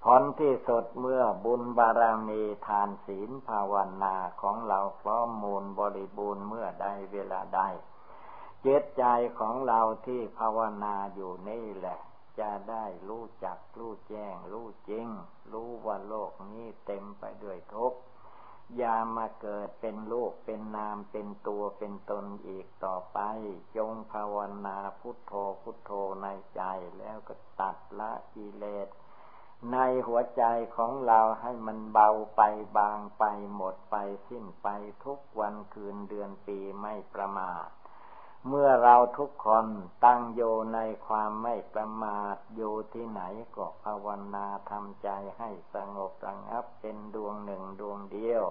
ผลที่สุดเมื่อบุญบารมีทานศีลภาวนาของเราพร้อมมูลบริบูรณ์เมื่อใดเวลาใด จิตใจของเราที่ภาวนาอยู่นี่แหละ จะได้รู้จักรู้แจ้ง รู้จริง รู้ว่าโลกนี้เต็มไปด้วยทุกข์อย่ามาเกิดเป็นโลกเป็นนามเป็นตัวเป็นตนอีกต่อไป จงภาวนาพุทโธพุทโธในใจแล้วก็ตัดละกิเลสในหัวใจของเราให้มันเบาไปบางไปหมดไปสิ้นไปทุกวันคืนเดือนปีไม่ประมาท เมื่อเราทุกคนตั้งโยในความไม่ประมาทอยู่ที่ไหนก็ภาวนาทำใจให้สงบระงับเป็นดวงหนึ่งดวงเดียว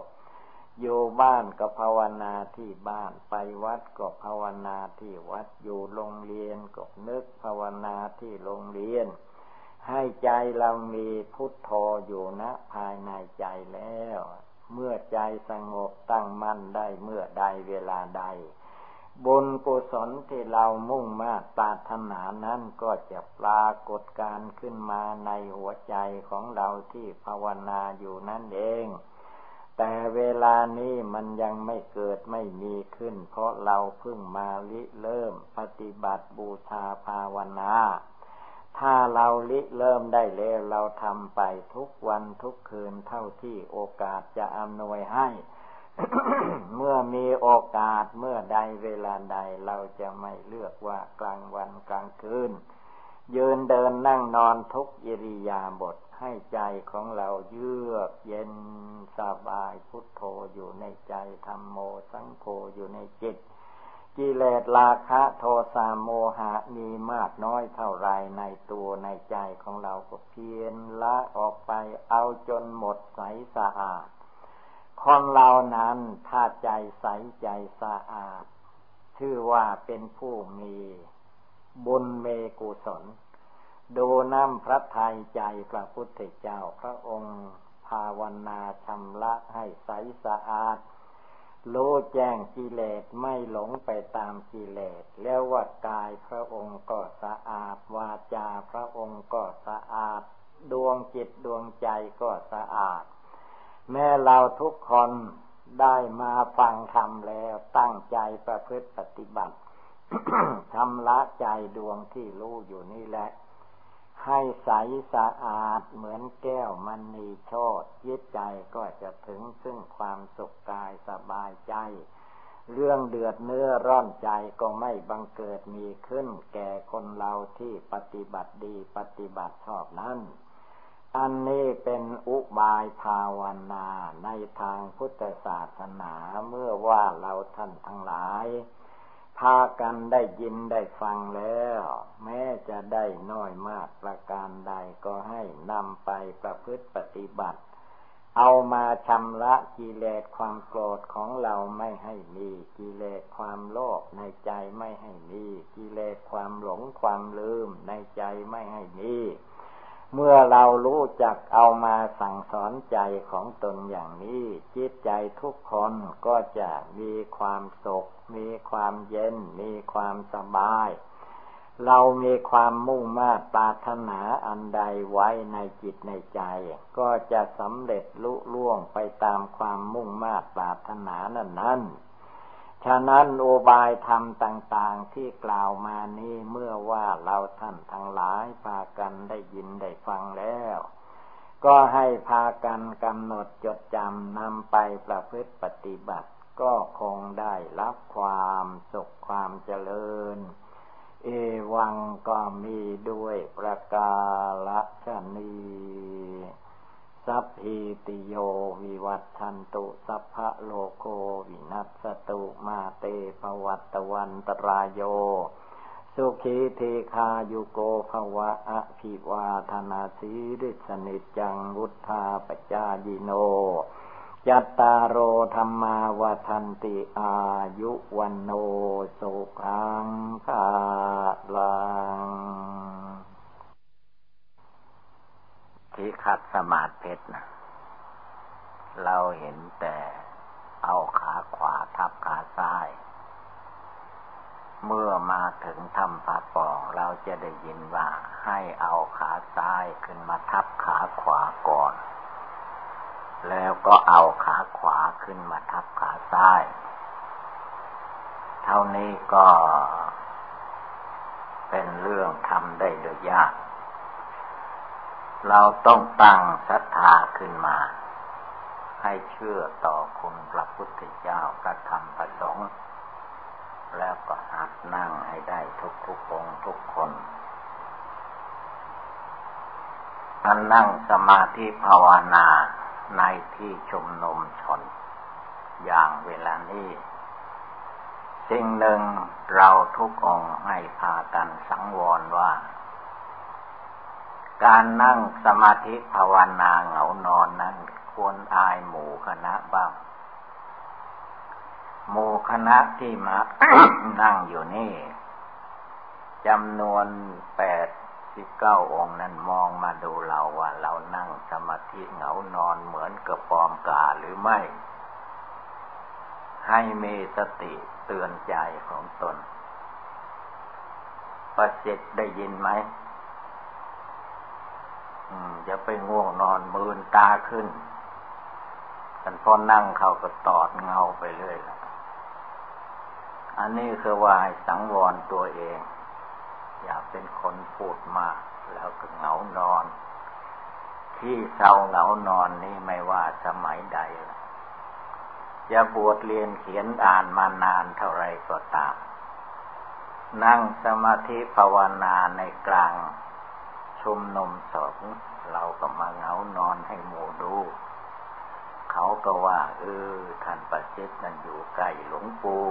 อยู่บ้านก็ภาวนาที่บ้านไปวัดก็ภาวนาที่วัดอยู่โรงเรียนก็นึกภาวนาที่โรงเรียน ให้ใจเรามีพุทโธอยู่นะภายในใจแล้ว เมื่อใจสงบตั้งมั่นได้เมื่อใดเวลาใด บุญกุศลที่เรามุ่งมาตปาถนานั้นก็จะปรากฏการขึ้นมาในหัวใจของเราที่ภาวนาอยู่นั่นเอง แต่เวลานี้มันยังไม่เกิดไม่มีขึ้น เพราะเราเพิ่งมาลิเริ่มปฏิบัติบูชาภาวนา ถ้าเราลิเริ่มได้แล้วเราทำไปทุกวันทุกคืนเท่าที่โอกาสจะอำนวยให้ เมื่อมีโอกาสเมื่อใดเวลาใดเราจะไม่เลือกว่ากลางวันกลางคืน ยืนเดินนั่งนอนทุกอิริยาบถให้ใจของเราเยือกเย็นสบายพุทโธอยู่ในใจธรรมโมสังโฆอยู่ในจิตกิเลสราคะโทสะโมหะมีมากน้อยเท่าไรในตัวในใจของเราก็เพียรละออกไปเอาจนหมดใสสะอาด คนเรานั้นถ้าใจใสใจสะอาด ชื่อว่าเป็นผู้มีบุญเมกุศล ดูน้ำพระทัยใจพระพุทธเจ้าพระองค์ภาวนาชำระให้ใสสะอาดรู้แจ้งกิเลสไม่หลงไปตามกิเลส แล้วว่ากายพระองค์ก็สะอาด วาจาพระองค์ก็สะอาด ดวงจิตดวงใจก็สะอาด แม้เราทุกคนได้มาฟังธรรมแล้วตั้งใจประพฤติปฏิบัติชำระใจดวงที่รู้อยู่นี่แหละ ให้ใสสะอาดเหมือนแก้วมันนีโชดยึดใจก็จะถึงซึ่งความสุขกายสบายใจ เรื่องเดือดเนื้อร้อนใจก็ไม่บังเกิดมีขึ้น แก่คนเราที่ปฏิบัติดีปฏิบัติชอบนั้น อันนี้เป็นอุบายภาวนาในทางพุทธศาสนาเมื่อว่าเราท่านทั้งหลาย พากันได้ยินได้ฟังแล้ว แม้จะได้น้อยมากประการใดก็ให้นำไปประพฤติปฏิบัติ เอามาชำระกิเลสความโกรธของเราไม่ให้มีกิเลสความโลภในใจไม่ให้มีกิเลสความหลงความลืมในใจไม่ให้มี เมื่อเรารู้จักเอามาสั่งสอนใจของตนอย่างนี้ จิตใจทุกคนก็จะมีความสุข มีความเย็น มีความสบาย เรามีความมุ่งมา่ปรารถนาอันใดไว้ในจิตในใจ ก็จะสำเร็จลุล่วงไปตามความมุ่งมา่ปรารถนานั้นนั้น ฉะนั้นโอบายธรรมต่างๆที่กล่าวมานี้เมื่อว่าเราท่านทั้งหลายพากันได้ยินได้ฟังแล้ว ก็ให้พากันกำหนดจดจำนำไปประพฤติปฏิบัติ ก็คงได้รับความสุขความเจริญ เอวังก็มีด้วยประกาศนี สัพพิติโยวิวัตชันตุสัพพะโลโกวินัสตุมาเตภวัตวันตรายโย สุขีเทคายุโกภวะอภิวาธนาสีริสนิจังวุธาปจายิโนยัตตาโรธรรมาวทันติอายุวันโนสุขังภาลัง ที่ขัดสมาธิเพชรนะเราเห็นแต่เอาขาขวาทับขาซ้าย เมื่อมาถึงทำผาปองเราจะได้ยินว่าให้เอาขาซ้ายขึ้นมาทับขาขวาก่อน แล้วก็เอาขาขวาขึ้นมาทับขาซ้าย เท่านี้ก็เป็นเรื่องทำได้โดยยาก เราต้องตั้งศรัทธาขึ้นมา ให้เชื่อต่อคุณพระพุทธเจ้าพระธรรมพระสงฆ์แล้วก็หัดนั่งให้ได้ทุกทุกองทุกคนการนั่งสมาธิภาวนาในที่ชุมนุมชน อย่างเวลานี้สิ่งหนึ่งเราทุกองให้พากันสังวรว่า การนั่งสมาธิภาวนาเหงานอนนั้น ควรอายหมู่คณะบ้างโมคณะที่มานั่งอยู่นี่จำนวนแปดสิบเก้าองค์นั้นมองมาดูเราว่า เรานั่งสมาธิเหงานอนเหมือนกับปอมกาหรือไม่ ให้มีสติเตือนใจของตนประสิทธิ์ได้ยินไหม จะไปง่วงนอนมืนตาขึ้นกันพอนั่งเขาก็ตอดเงาไปเรื่อยละอันนี้คือว่าสังวรตัวเอง อย่าเป็นคนพูดมากแล้วก็เหงานอน ที่เศร้าเหงานอนนี่ไม่ว่าสมัยใดจะบวชเรียนเขียนอ่านมานานเท่าไรก็ตาม นั่งสมาธิภาวนาในกลาง ชุมนุมสงเราก็มาเหงานอนให้หมูดู เขาก็ว่า เออท่านประจิตนั่นอยู่ใกล้หลวงปู่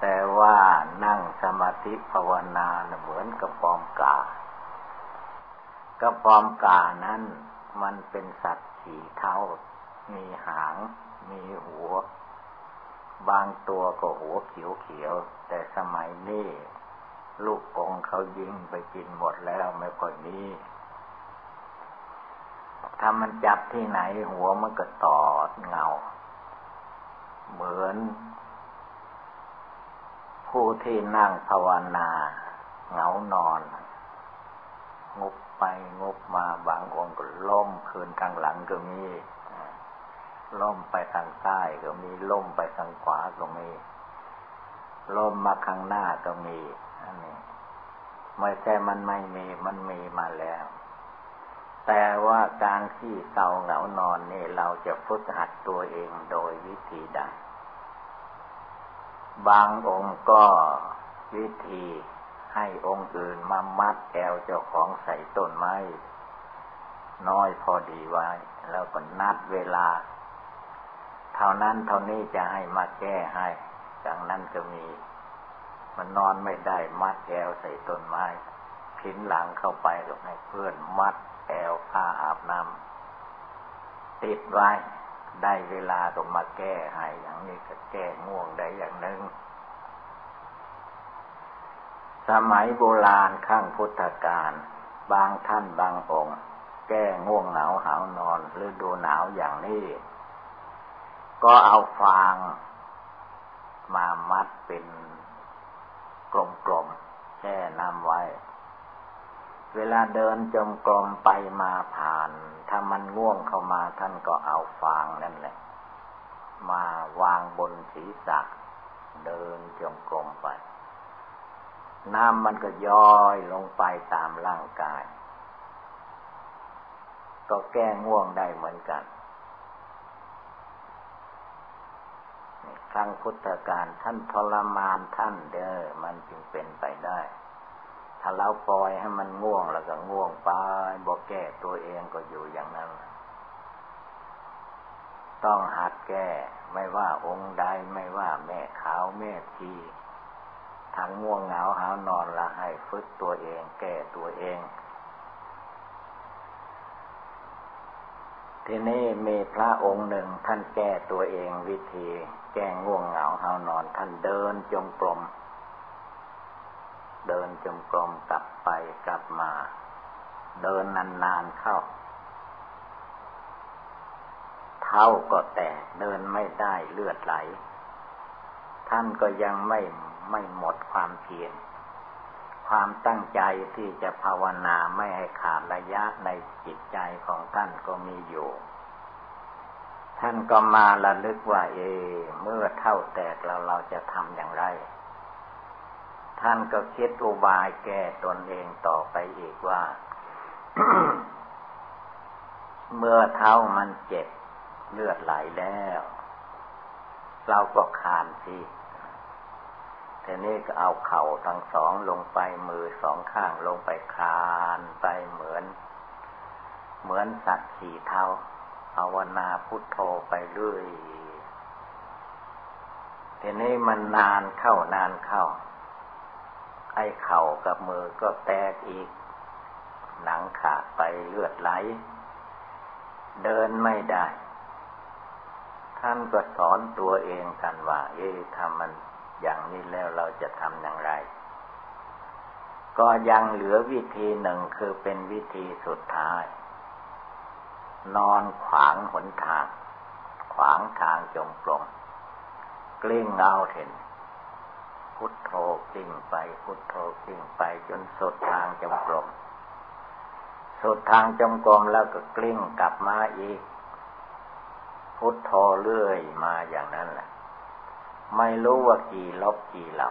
แต่ว่านั่งสมาธิภาวนาเหมือนกับปอมกากระปอมกานั้น มันเป็นสัตว์สีเท้า มีหาง มีหัว บางตัวก็หัวเขียวเขียวแต่สมัยนี้ ลูกกงเขายิงไปกินหมดแล้วไม่ค่อยมีถ้ามันจับที่ไหนหัวมันก็ตอดเงา เหมือน ผู้ที่นั่งภาวนาเหงานอน งบไปงบมาบางองค์ก็ล้มคืนทางหลังก็มีล้มไปทางใต้ก็มีล้มไปทางขวาก็มีล้มมาข้างหน้าก็มี อันนี้ไม่ใช่มันไม่มี มันมีมาแล้ว แต่ว่าการที่เศร้าเหงานอนนี่เราจะฝึกหัดตัวเองโดยวิธีใดบางองค์ก็วิธีให้องค์อื่นมามัดแอวเจ้าของใส่ต้นไม้ น้อยพอดีไว้ แล้วก็นัดเวลา เท่านั้นเท่านี้จะให้มาแก้ให้ดังนั้นก็มี มันนอนไม่ได้มัดแอวใส่ต้นไม้พินหลังเข้าไปก็ให้เพื่อนมัดแอวผ้าอาบน้ำติดไว้ ได้เวลาก็มาแก้ให้อย่างนี้ก็แก้ง่วงได้อย่างหนึ่งสมัยโบราณข้างพุทธกาลบางท่านบางองค์ แก้ง่วงหนาวหาวนอนหรือดูหนาวอย่างนี้ ก็เอาฟางมามัดเป็น กลมๆแช่น้ำไว้ เวลาเดินจมกลมไปมาผ่าน ถ้ามันง่วงเข้ามาท่านก็เอาฟางนั่นแหละ มาวางบนศีรษะ เดินจมกลมไป น้ำมันก็ย้อยลงไปตามร่างกาย ก็แก้ง่วงได้เหมือนกัน ครั้งพุทธกาลท่านทรมานท่านเด้อมันจึงเป็นไปได้ ถ้าเราปล่อยให้มันง่วงแล้วก็ง่วงไปบอกแก้ตัวเองก็อยู่อย่างนั้น ต้องหัดแก้ไม่ว่าองค์ใดไม่ว่าแม่ขาวแม่ทีทางง่วงเหงาหานอนละให้ฝึกตัวเอง แก้ตัวเอง ทีนี้มีพระองค์หนึ่งท่านแก้ตัวเองวิธี แก้ง่วงเหงาหานอน ท่านเดินจงกรมเดินจงกรมกลับไปกลับมา เดินนานๆเข้า เท้าก็แตกเดินไม่ได้เลือดไหล ท่านก็ยังไม่ไม่หมดความเพียร ความตั้งใจที่จะภาวนาไม่ให้ขาดระยะในจิตใจของท่านก็มีอยู่ ท่านก็มาระลึกว่า เอ เมื่อเท่าแตกแล้วเราจะทำอย่างไร ท่านก็คิดอุบายแก้ตนเองต่อไปอีกว่า เมื่อเท้ามันเจ็บเลือดไหลแล้ว เราก็คานสิ ทีนี้ก็เอาเข่าทั้งสองลงไปมือสองข้างลงไปคลานไปเหมือน เหมือนสัตว์ขี่เท้าภาวนาพุทโธไปเรื่อยทีนี้มันนานเข้านานเข้า ไอ้เข่ากับมือก็แตกอีก หนังขาดไปเลือดไหล เดินไม่ได้ทท่านก็สอนตัวเองกันว่า เอ๊ะทำมัน อย่างนี้แล้วเราจะทำอย่างไร ก็ยังเหลือวิธีหนึ่งคือเป็นวิธีสุดท้าย นอนขวางหนทาง ขวางทางจงกรมกลิ้งเงาเห็นพุทโธกลิ้งไปพุทโธกลิ้งไปจนสุดทางจงกรมสุดทางจงกรมแล้วก็กลิ้งกลับมาอีก พุทโธเรื่อยมาอย่างนั้นแหละ ไม่รู้ว่ากี่ลบกี่เหล่า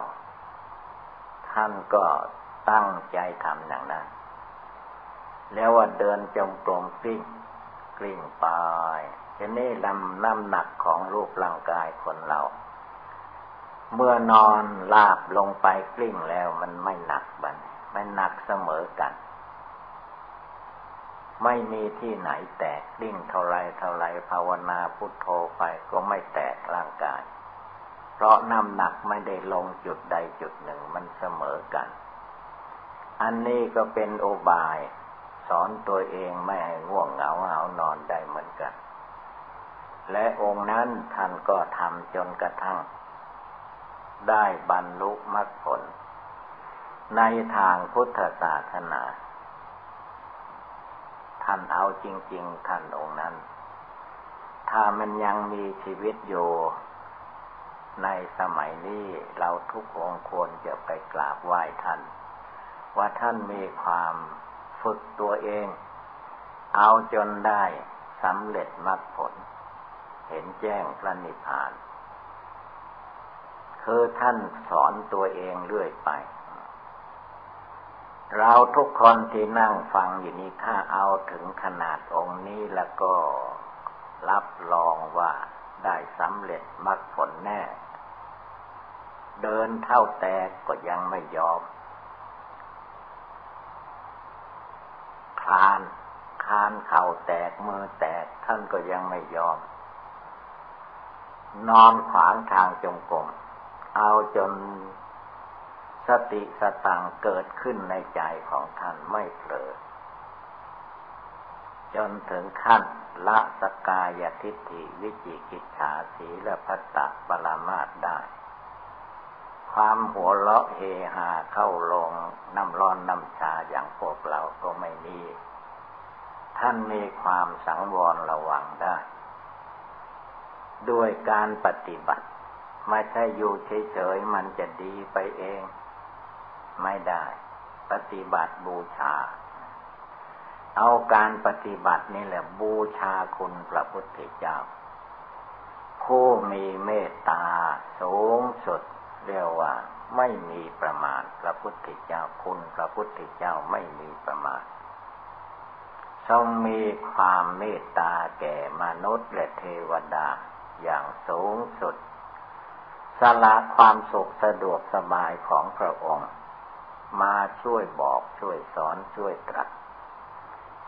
ท่านก็ตั้งใจทำอย่างนั้น แล้วว่าเดินจงกรมกลิ้งกลิ้งไปจะนี่ลำน้ำหนักของรูปร่างกายคนเรา เมื่อนอนลาบลงไปกลิ้งแล้วมันไม่หนักบันไม่หนักเสมอกัน ไม่มีที่ไหนแตกกลิ้งเท่าไรเท่าไรภาวนาพุทโธไปก็ไม่แตกร่างกาย เพราะน้ำหนักไม่ได้ลงจุดใดจุดหนึ่งมันเสมอกัน อันนี้ก็เป็นโอบาย สอนตัวเองไม่ให้ง่วงเหงาเหานอนได้เหมือนกัน และองค์นั้นท่านก็ทำจนกระทั่ง ได้บรรลุมรรคผล ในทางพุทธศาสนา ท่านเอาจริง ๆ ท่านองค์นั้น ถ้ามันยังมีชีวิตอยู่ ในสมัยนี้เราทุกองควรจะไปกราบไหว้ท่าน ว่าท่านมีความฝึกตัวเอง เอาจนได้สำเร็จมรรคผล เห็นแจ้งพระนิพพาน คือท่านสอนตัวเองเรื่อยไป เราทุกคนที่นั่งฟังอยู่นี้ถ้าเอาถึงขนาดองค์นี้แล้วก็รับรองว่า ได้สำเร็จมรรคผลแน่ เดินเท่าแตกก็ยังไม่ยอม คานคานเข่าแตกมือแตกท่านก็ยังไม่ยอม นอนขวางทางจงกรมเอาจนสติสตังเกิดขึ้นในใจของท่านไม่เผลอ จนถึงขั้นละสกายทิฏฐิวิจิกิจฉาสีและพัตตะปรามาตได้ ความหัวเราะเฮฮาเข้าลงน้ำร้อนน้ำชาอย่างพวกเราก็ไม่มี ท่านมีความสังวรระวังได้ ด้วยการปฏิบัติ ไม่ใช่อยู่เฉยๆมันจะดีไปเอง ไม่ได้ ปฏิบัติบูชา เอาการปฏิบัตินี่แหละ บูชาคุณพระพุทธเจ้า ผู้มีเมตตาสูงสุดเรียกว่า ไม่มีประมาณพระพุทธเจ้าคุณพระพุทธเจ้าไม่มีประมาณทรงมีความเมตตาแก่มนุษย์และเทวดาอย่างสูงสุดสละความสุขสะดวกสบายของพระองค์ มาช่วยบอกช่วยสอนช่วยตรัส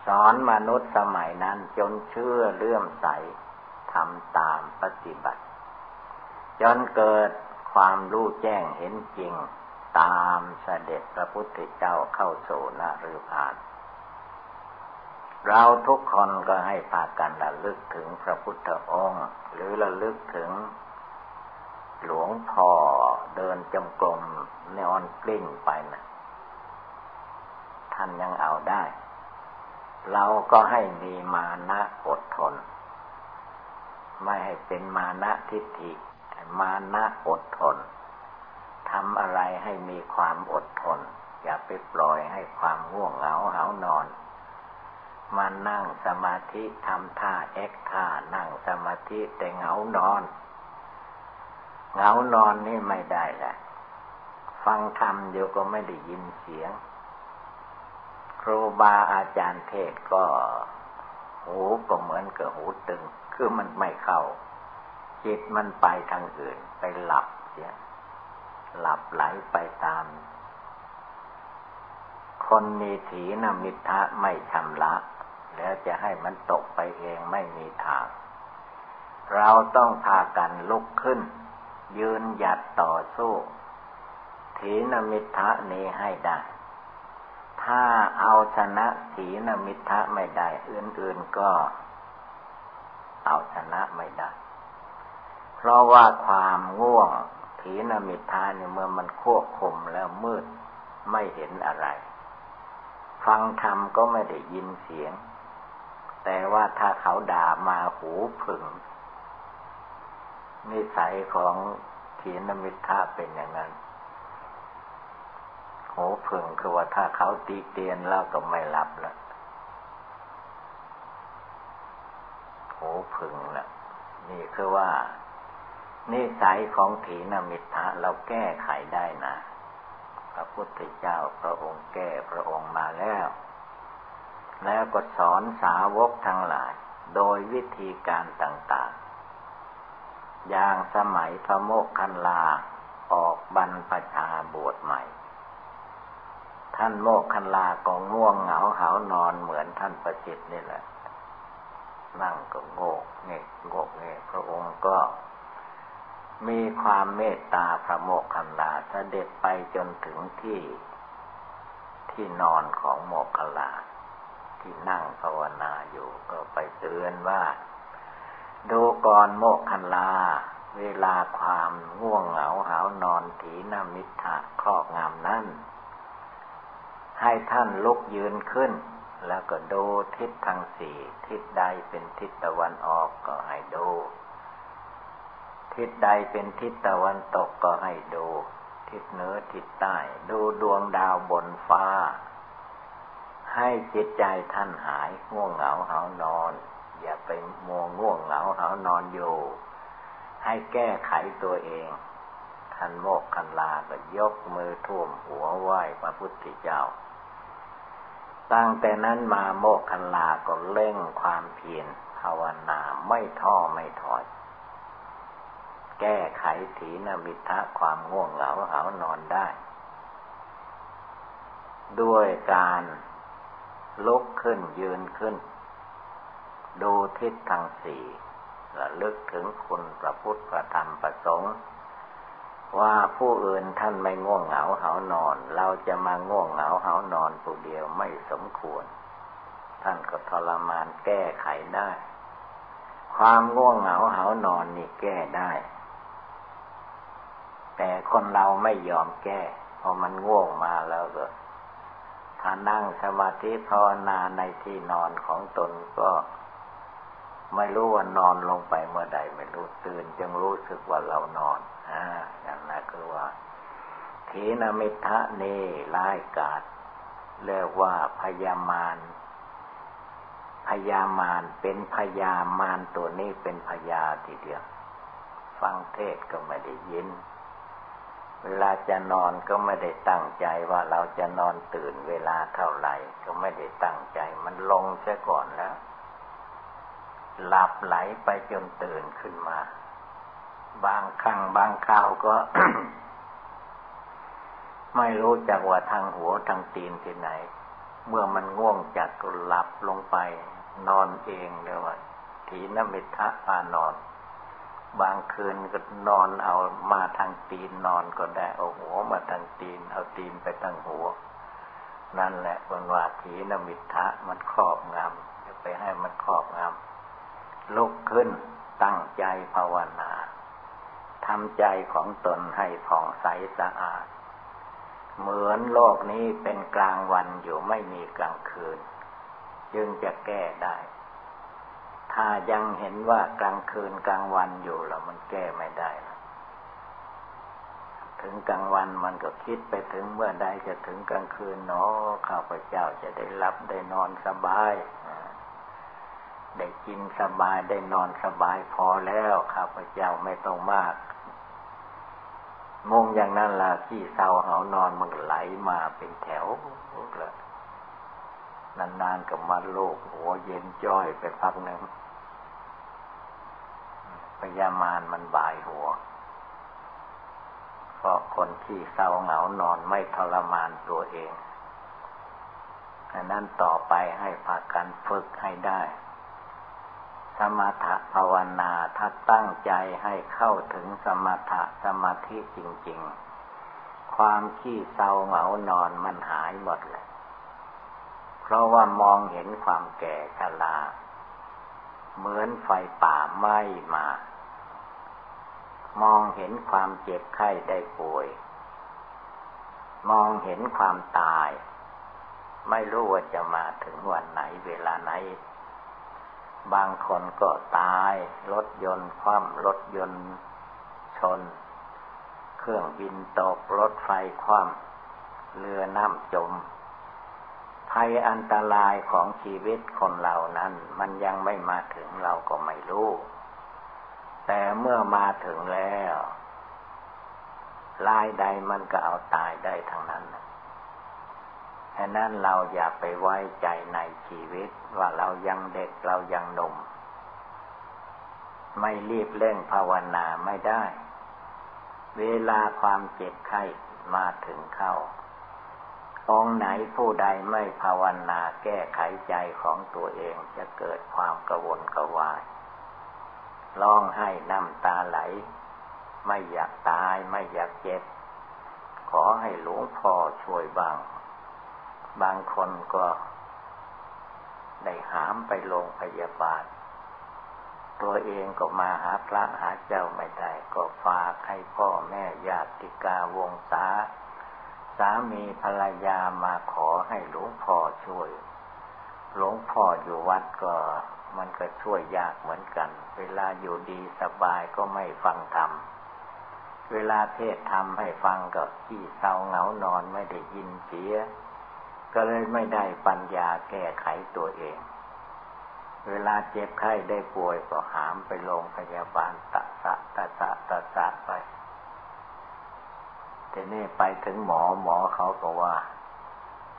สอนมนุษย์สมัยนั้นจนเชื่อเลื่อมใสทำตามปฏิบัติ จนเกิดความรู้แจ้งเห็นจริงตามเสด็จพระพุทธเจ้าเข้าโสนาหรือผ่านเราทุกคนก็ให้พากันระลึกถึงพระพุทธองค์ หรือระลึกถึง หลวงพ่อเดินจมกรมนอนกลิ้งไปนะท่านยังเอาได้ เราก็ให้มีมานะอดทน ไม่ให้เป็นมานะทิฏฐิ มานะอดทนทำอะไรให้มีความอดทน อย่าไปปล่อยให้ความง่วงเหงาเหานอน มานั่งสมาธิทำท่าเอ็กท่านั่งสมาธิแต่เหงานอน เหงานอนนี่ไม่ได้แหละ ฟังธรรมเดี๋ยวก็ไม่ได้ยินเสียง รูบาอาจารย์เทศก็ หูก็เหมือนกับหูตึง คือมันไม่เข้า จิตมันไปทางอื่น ไปหลับเสียหลับไหลไปตาม คนมีถีนมิทะไม่ชำระแล้วจะให้มันตกไปเองไม่มีทาง เราต้องพากันลุกขึ้น ยืนหยัดต่อสู้ถีนมิทะนี้ให้ได้ ถ้าเอาชนะถีนมิทะไม่ได้ อื่นๆก็เอาชนะไม่ได้ เพราะว่าความง่วงถีนมิทาเนี่ยเมื่อมันควบคุมแล้วมืดไม่เห็นอะไร ฟังธรรมก็ไม่ได้ยินเสียง แต่ว่าถ้าเขาด่ามาหูผึ่งนิสัยของถีนมิทาเป็นอย่างนั้น หูผึ่งคือว่าถ้าเขาตีเตียนแล้วก็ไม่หลับแล้วหูผึ่งละนี่คือว่า นิสัยของถีนมิทธะเราแก้ไขได้นะพระพุทธเจ้าพระองค์แก้พระองค์มาแล้ว แล้วก็สอนสาวกทั้งหลาย โดยวิธีการต่างๆ อย่างสมัยพระโมกขันลาออกบรรพชาบวชใหม่ ท่านโมกขันลาก็ง่วงเหงาหานอนเหมือนท่านประจิตนี่แหละ นั่งก็โงกเงกโงกเงกพระองค์ก็มีความเมตตาพระโมกขันลาเสด็จไปจนถึงที่ที่นอนของโมกขลา ที่นั่งภาวนาอยู่ก็ไปเตือนว่า ดูก่อนโมกขันลา เวลาความง่วงเหงาหานอนถีนมิทะครอบงามนั้น ให้ท่านลุกยืนขึ้น แล้วก็ดูทิศทางสี่ทิศใดเป็นทิศตะวันออกก็ให้ดู ทิศใดเป็นทิศตะวันตกก็ให้ดู ทิศเหนือทิศใต้ ดูดวงดาวบนฟ้า ให้จิตใจท่านหายง่วงเหงาเหานอน อย่าไปมัวง่วงเหงาเหานอนอยู่ให้แก้ไขตัวเองท่านโมกขันลาก็ยกมือท่วมหัวไหว้พระพุทธเจ้า ตั้งแต่นั้นมาโมกขันลาก็เล่งความเพียรภาวนาไม่ท้อไม่ถอย แก้ไขถีนมิทะความง่วงเหงาหานอนได้ ด้วยการลุกขึ้นยืนขึ้น ดูทิศทางสี่ระลึกถึงคุณพระพุทธพระธรรมประสงค์ ว่าผู้อื่นท่านไม่ง่วงเหงาเหานอน เราจะมาง่วงเหงาเหานอนผู้เดียวไม่สมควร ท่านก็ทรมานแก้ไขได้ ความง่วงเหงาเหานอนนี่แก้ได้ แต่คนเราไม่ยอมแก้พอมันง่วงมาแล้วก็ถ้านั่งสมาธิภาวนาในที่นอนของตนก็ไม่รู้ว่านอนลงไปเมื่อใดไม่รู้ตื่นจึงรู้สึกว่าเรานอน อย่างนั้นคือว่าทีนมิทะเนร้ายกาดเรียกว่าพยามารพยามารเป็นพยามารตัวนี้เป็นพยาทีเดียว ฟังเทศก็ไม่ได้ยิน เวลาจะนอนก็ไม่ได้ตั้งใจว่าเราจะนอนตื่นเวลาเท่าไหร่ ก็ไม่ได้ตั้งใจ มันลงเสียก่อนแล้ว หลับไหลไปจนตื่นขึ้นมา บางครั้งบางคราวก็ ไม่รู้จักว่าทางหัวทางตีนที่ไหน เมื่อมันง่วงจัดก็หลับลงไป นอนเองเรียกว่าถีนมิทะปานอน บางคืนก็นอนเอามาทางตีนนอนก็ได้เอาหัวมาทางตีน เอาตีนไปทางหัว นั่นแหละเป็นว่าทีนมิทะมันครอบงำจะไปให้มันครอบงำลุกขึ้นตั้งใจภาวนา ทำใจของตนให้ผ่องใสสะอาด เหมือนโลกนี้เป็นกลางวันอยู่ไม่มีกลางคืน จึงจะแก้ได้ ถ้ายังเห็นว่ากลางคืนกลางวันอยู่แล้วมันแก้ไม่ได้ ถึงกลางวันมันก็คิดไปถึงเมื่อใดจะถึงกลางคืนเนาะข้าพเจ้าจะได้รับได้นอนสบายได้กินสบายได้นอนสบายพอแล้วข้าพเจ้าไม่ต้องมาก มงอย่างนั้นล่ะที่เศร้าเหานอนมันไหลมาเป็นแถวเลยนานๆกับมาโลกหัวเย็นจ้อยไปพักหนึ่งพยามารมันบายหัว เพราะคนที่เศร้าเหงานอนไม่ทรมานตัวเองดังนั้นต่อไปให้พากันฝึกให้ได้ สมถะภาวนาถ้าตั้งใจให้เข้าถึงสมถะสมาธิจริง ๆ ความขี้เศร้าเหงานอนมันหายหมดเลย เพราะว่ามองเห็นความแก่ชราเหมือนไฟป่าไหม้มา มองเห็นความเจ็บไข้ได้ป่วย มองเห็นความตาย ไม่รู้ว่าจะมาถึงวันไหนเวลาไหน บางคนก็ตาย รถยนต์คว่ำรถยนต์ชน เครื่องบินตก รถไฟคว่ำเรือน้ำจม ภัยอันตรายของชีวิตคนเรานั้น มันยังไม่มาถึงเราก็ไม่รู้ แต่เมื่อมาถึงแล้วลายใดมันก็เอาตายได้ทั้งนั้น ฉะนั้นเราอย่าไปไว้ใจในชีวิตว่าเรายังเด็กเรายังหนุ่ม ไม่รีบเร่งภาวนาไม่ได้ เวลาความเจ็บไข้มาถึงเข้า องไหนผู้ใดไม่ภาวนาแก้ไขใจของตัวเองจะเกิดความกระวนกระวายร้องไห้น้ำตาไหล ไม่อยากตายไม่อยากเจ็บ ขอให้หลวงพ่อช่วยบ้าง บางคนก็ ได้หามไปโรงพยาบาล ตัวเองก็มาหาพระหาเจ้าไม่ได้ ก็ฝากให้พ่อแม่ญาติกาวงศาสามีภรรยามาขอให้หลวงพ่อช่วย หลวงพ่ออยู่วัดก็มันก็ช่วยยากเหมือนกัน เวลาอยู่ดีสบายก็ไม่ฟังธรรม เวลาเทศธรรมให้ฟังก็ขี้เศร้าเหงานอนไม่ได้ยินเสีย ก็เลยไม่ได้ปัญญาแก้ไขตัวเอง เวลาเจ็บไข้ได้ป่วยก็หามไปโรงพยาบาลตะสะตะสะตะสะไปแต่นี่ไปถึงหมอหมอเขาก็ว่า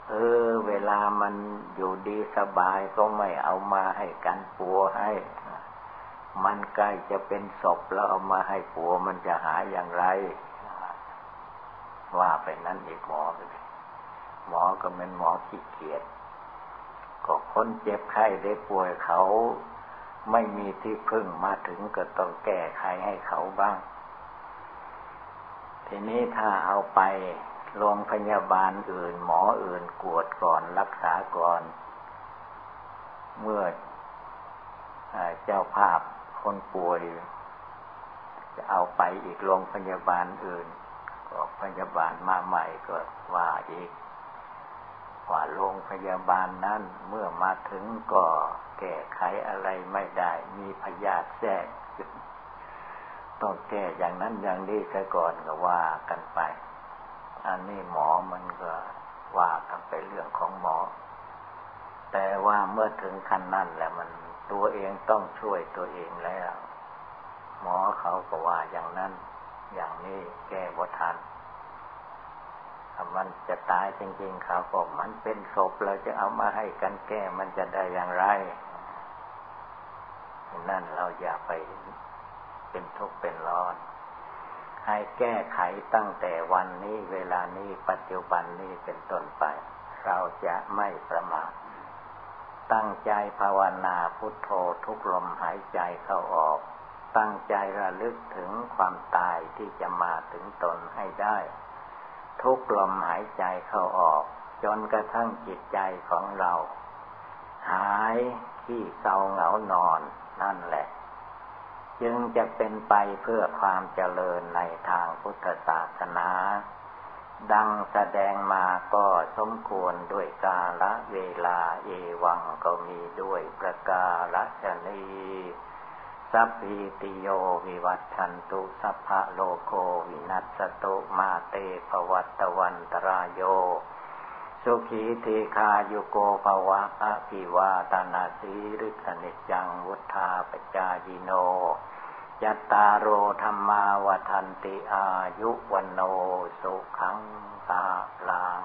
เออ เวลามันอยู่ดีสบายก็ไม่เอามาให้กันปัวให้ มันใกล้จะเป็นศพแล้วเอามาให้ปัวมันจะหายอย่างไร ว่าไปนั้นอีกหมอเลย หมอก็เป็นหมอขี้เกียจก็คนเจ็บไข้ได้ป่วยเขาไม่มีที่พึ่งมาถึงก็ต้องแก้ไขให้เขาบ้าง ทีนี้ถ้าเอาไปโรงพยาบาลอื่น หมออื่นกวดก่อนรักษาก่อน เมื่อเจ้าภาพคนป่วย จะเอาไปอีกโรงพยาบาลอื่น ก็พยาบาลมาใหม่ก็ว่าอีก ว่าโรงพยาบาลนั้นเมื่อมาถึงก็แก้ไขอะไรไม่ได้ มีพยาธิแทรกต้องแก้อย่างนั้นอย่างนี้ซะก่อนก็ว่ากันไป อันนี้หมอมันก็ว่ากันไปเรื่องของหมอ แต่ว่าเมื่อถึงขั้นนั้นแล้วมันตัวเองต้องช่วยตัวเองแล้ว หมอเขาก็ว่าอย่างนั้น อย่างนี้แก้บ่ทัน ถ้ามันจะตายจริงๆเขาบอกมันเป็นศพเราจะเอามาให้กันแก้มันจะได้อย่างไร นั่นเราอย่าไปเป็นทุกข์เป็นร้อนให้แก้ไขตั้งแต่วันนี้เวลานี้ปัจจุบันนี้เป็นต้นไป เราจะไม่ประมาทตั้งใจภาวนาพุทโธทุกลมหายใจเข้าออก ตั้งใจระลึกถึงความตายที่จะมาถึงตนให้ได้ ทุกลมหายใจเข้าออก จนกระทั่งจิตใจของเรา หายที่เศร้าเหงานอนนั่นแหละ จึงจะเป็นไปเพื่อความเจริญในทางพุทธศาสนา ดังแสดงมาก็สมควรด้วยกาละเวลาเอวังก็มีด้วยประกาศชนี สัพพิติโยวิวัตชันตุสัพพะโลโควินัสตุมาเตภวัตวันตรายโย สุขีทีคายุโกภวะอภิวาตนาสีริสนิจังวุธาปจายิโนยัตตาโรธรรมาวทันติอายุวันโนสุขังสาลัง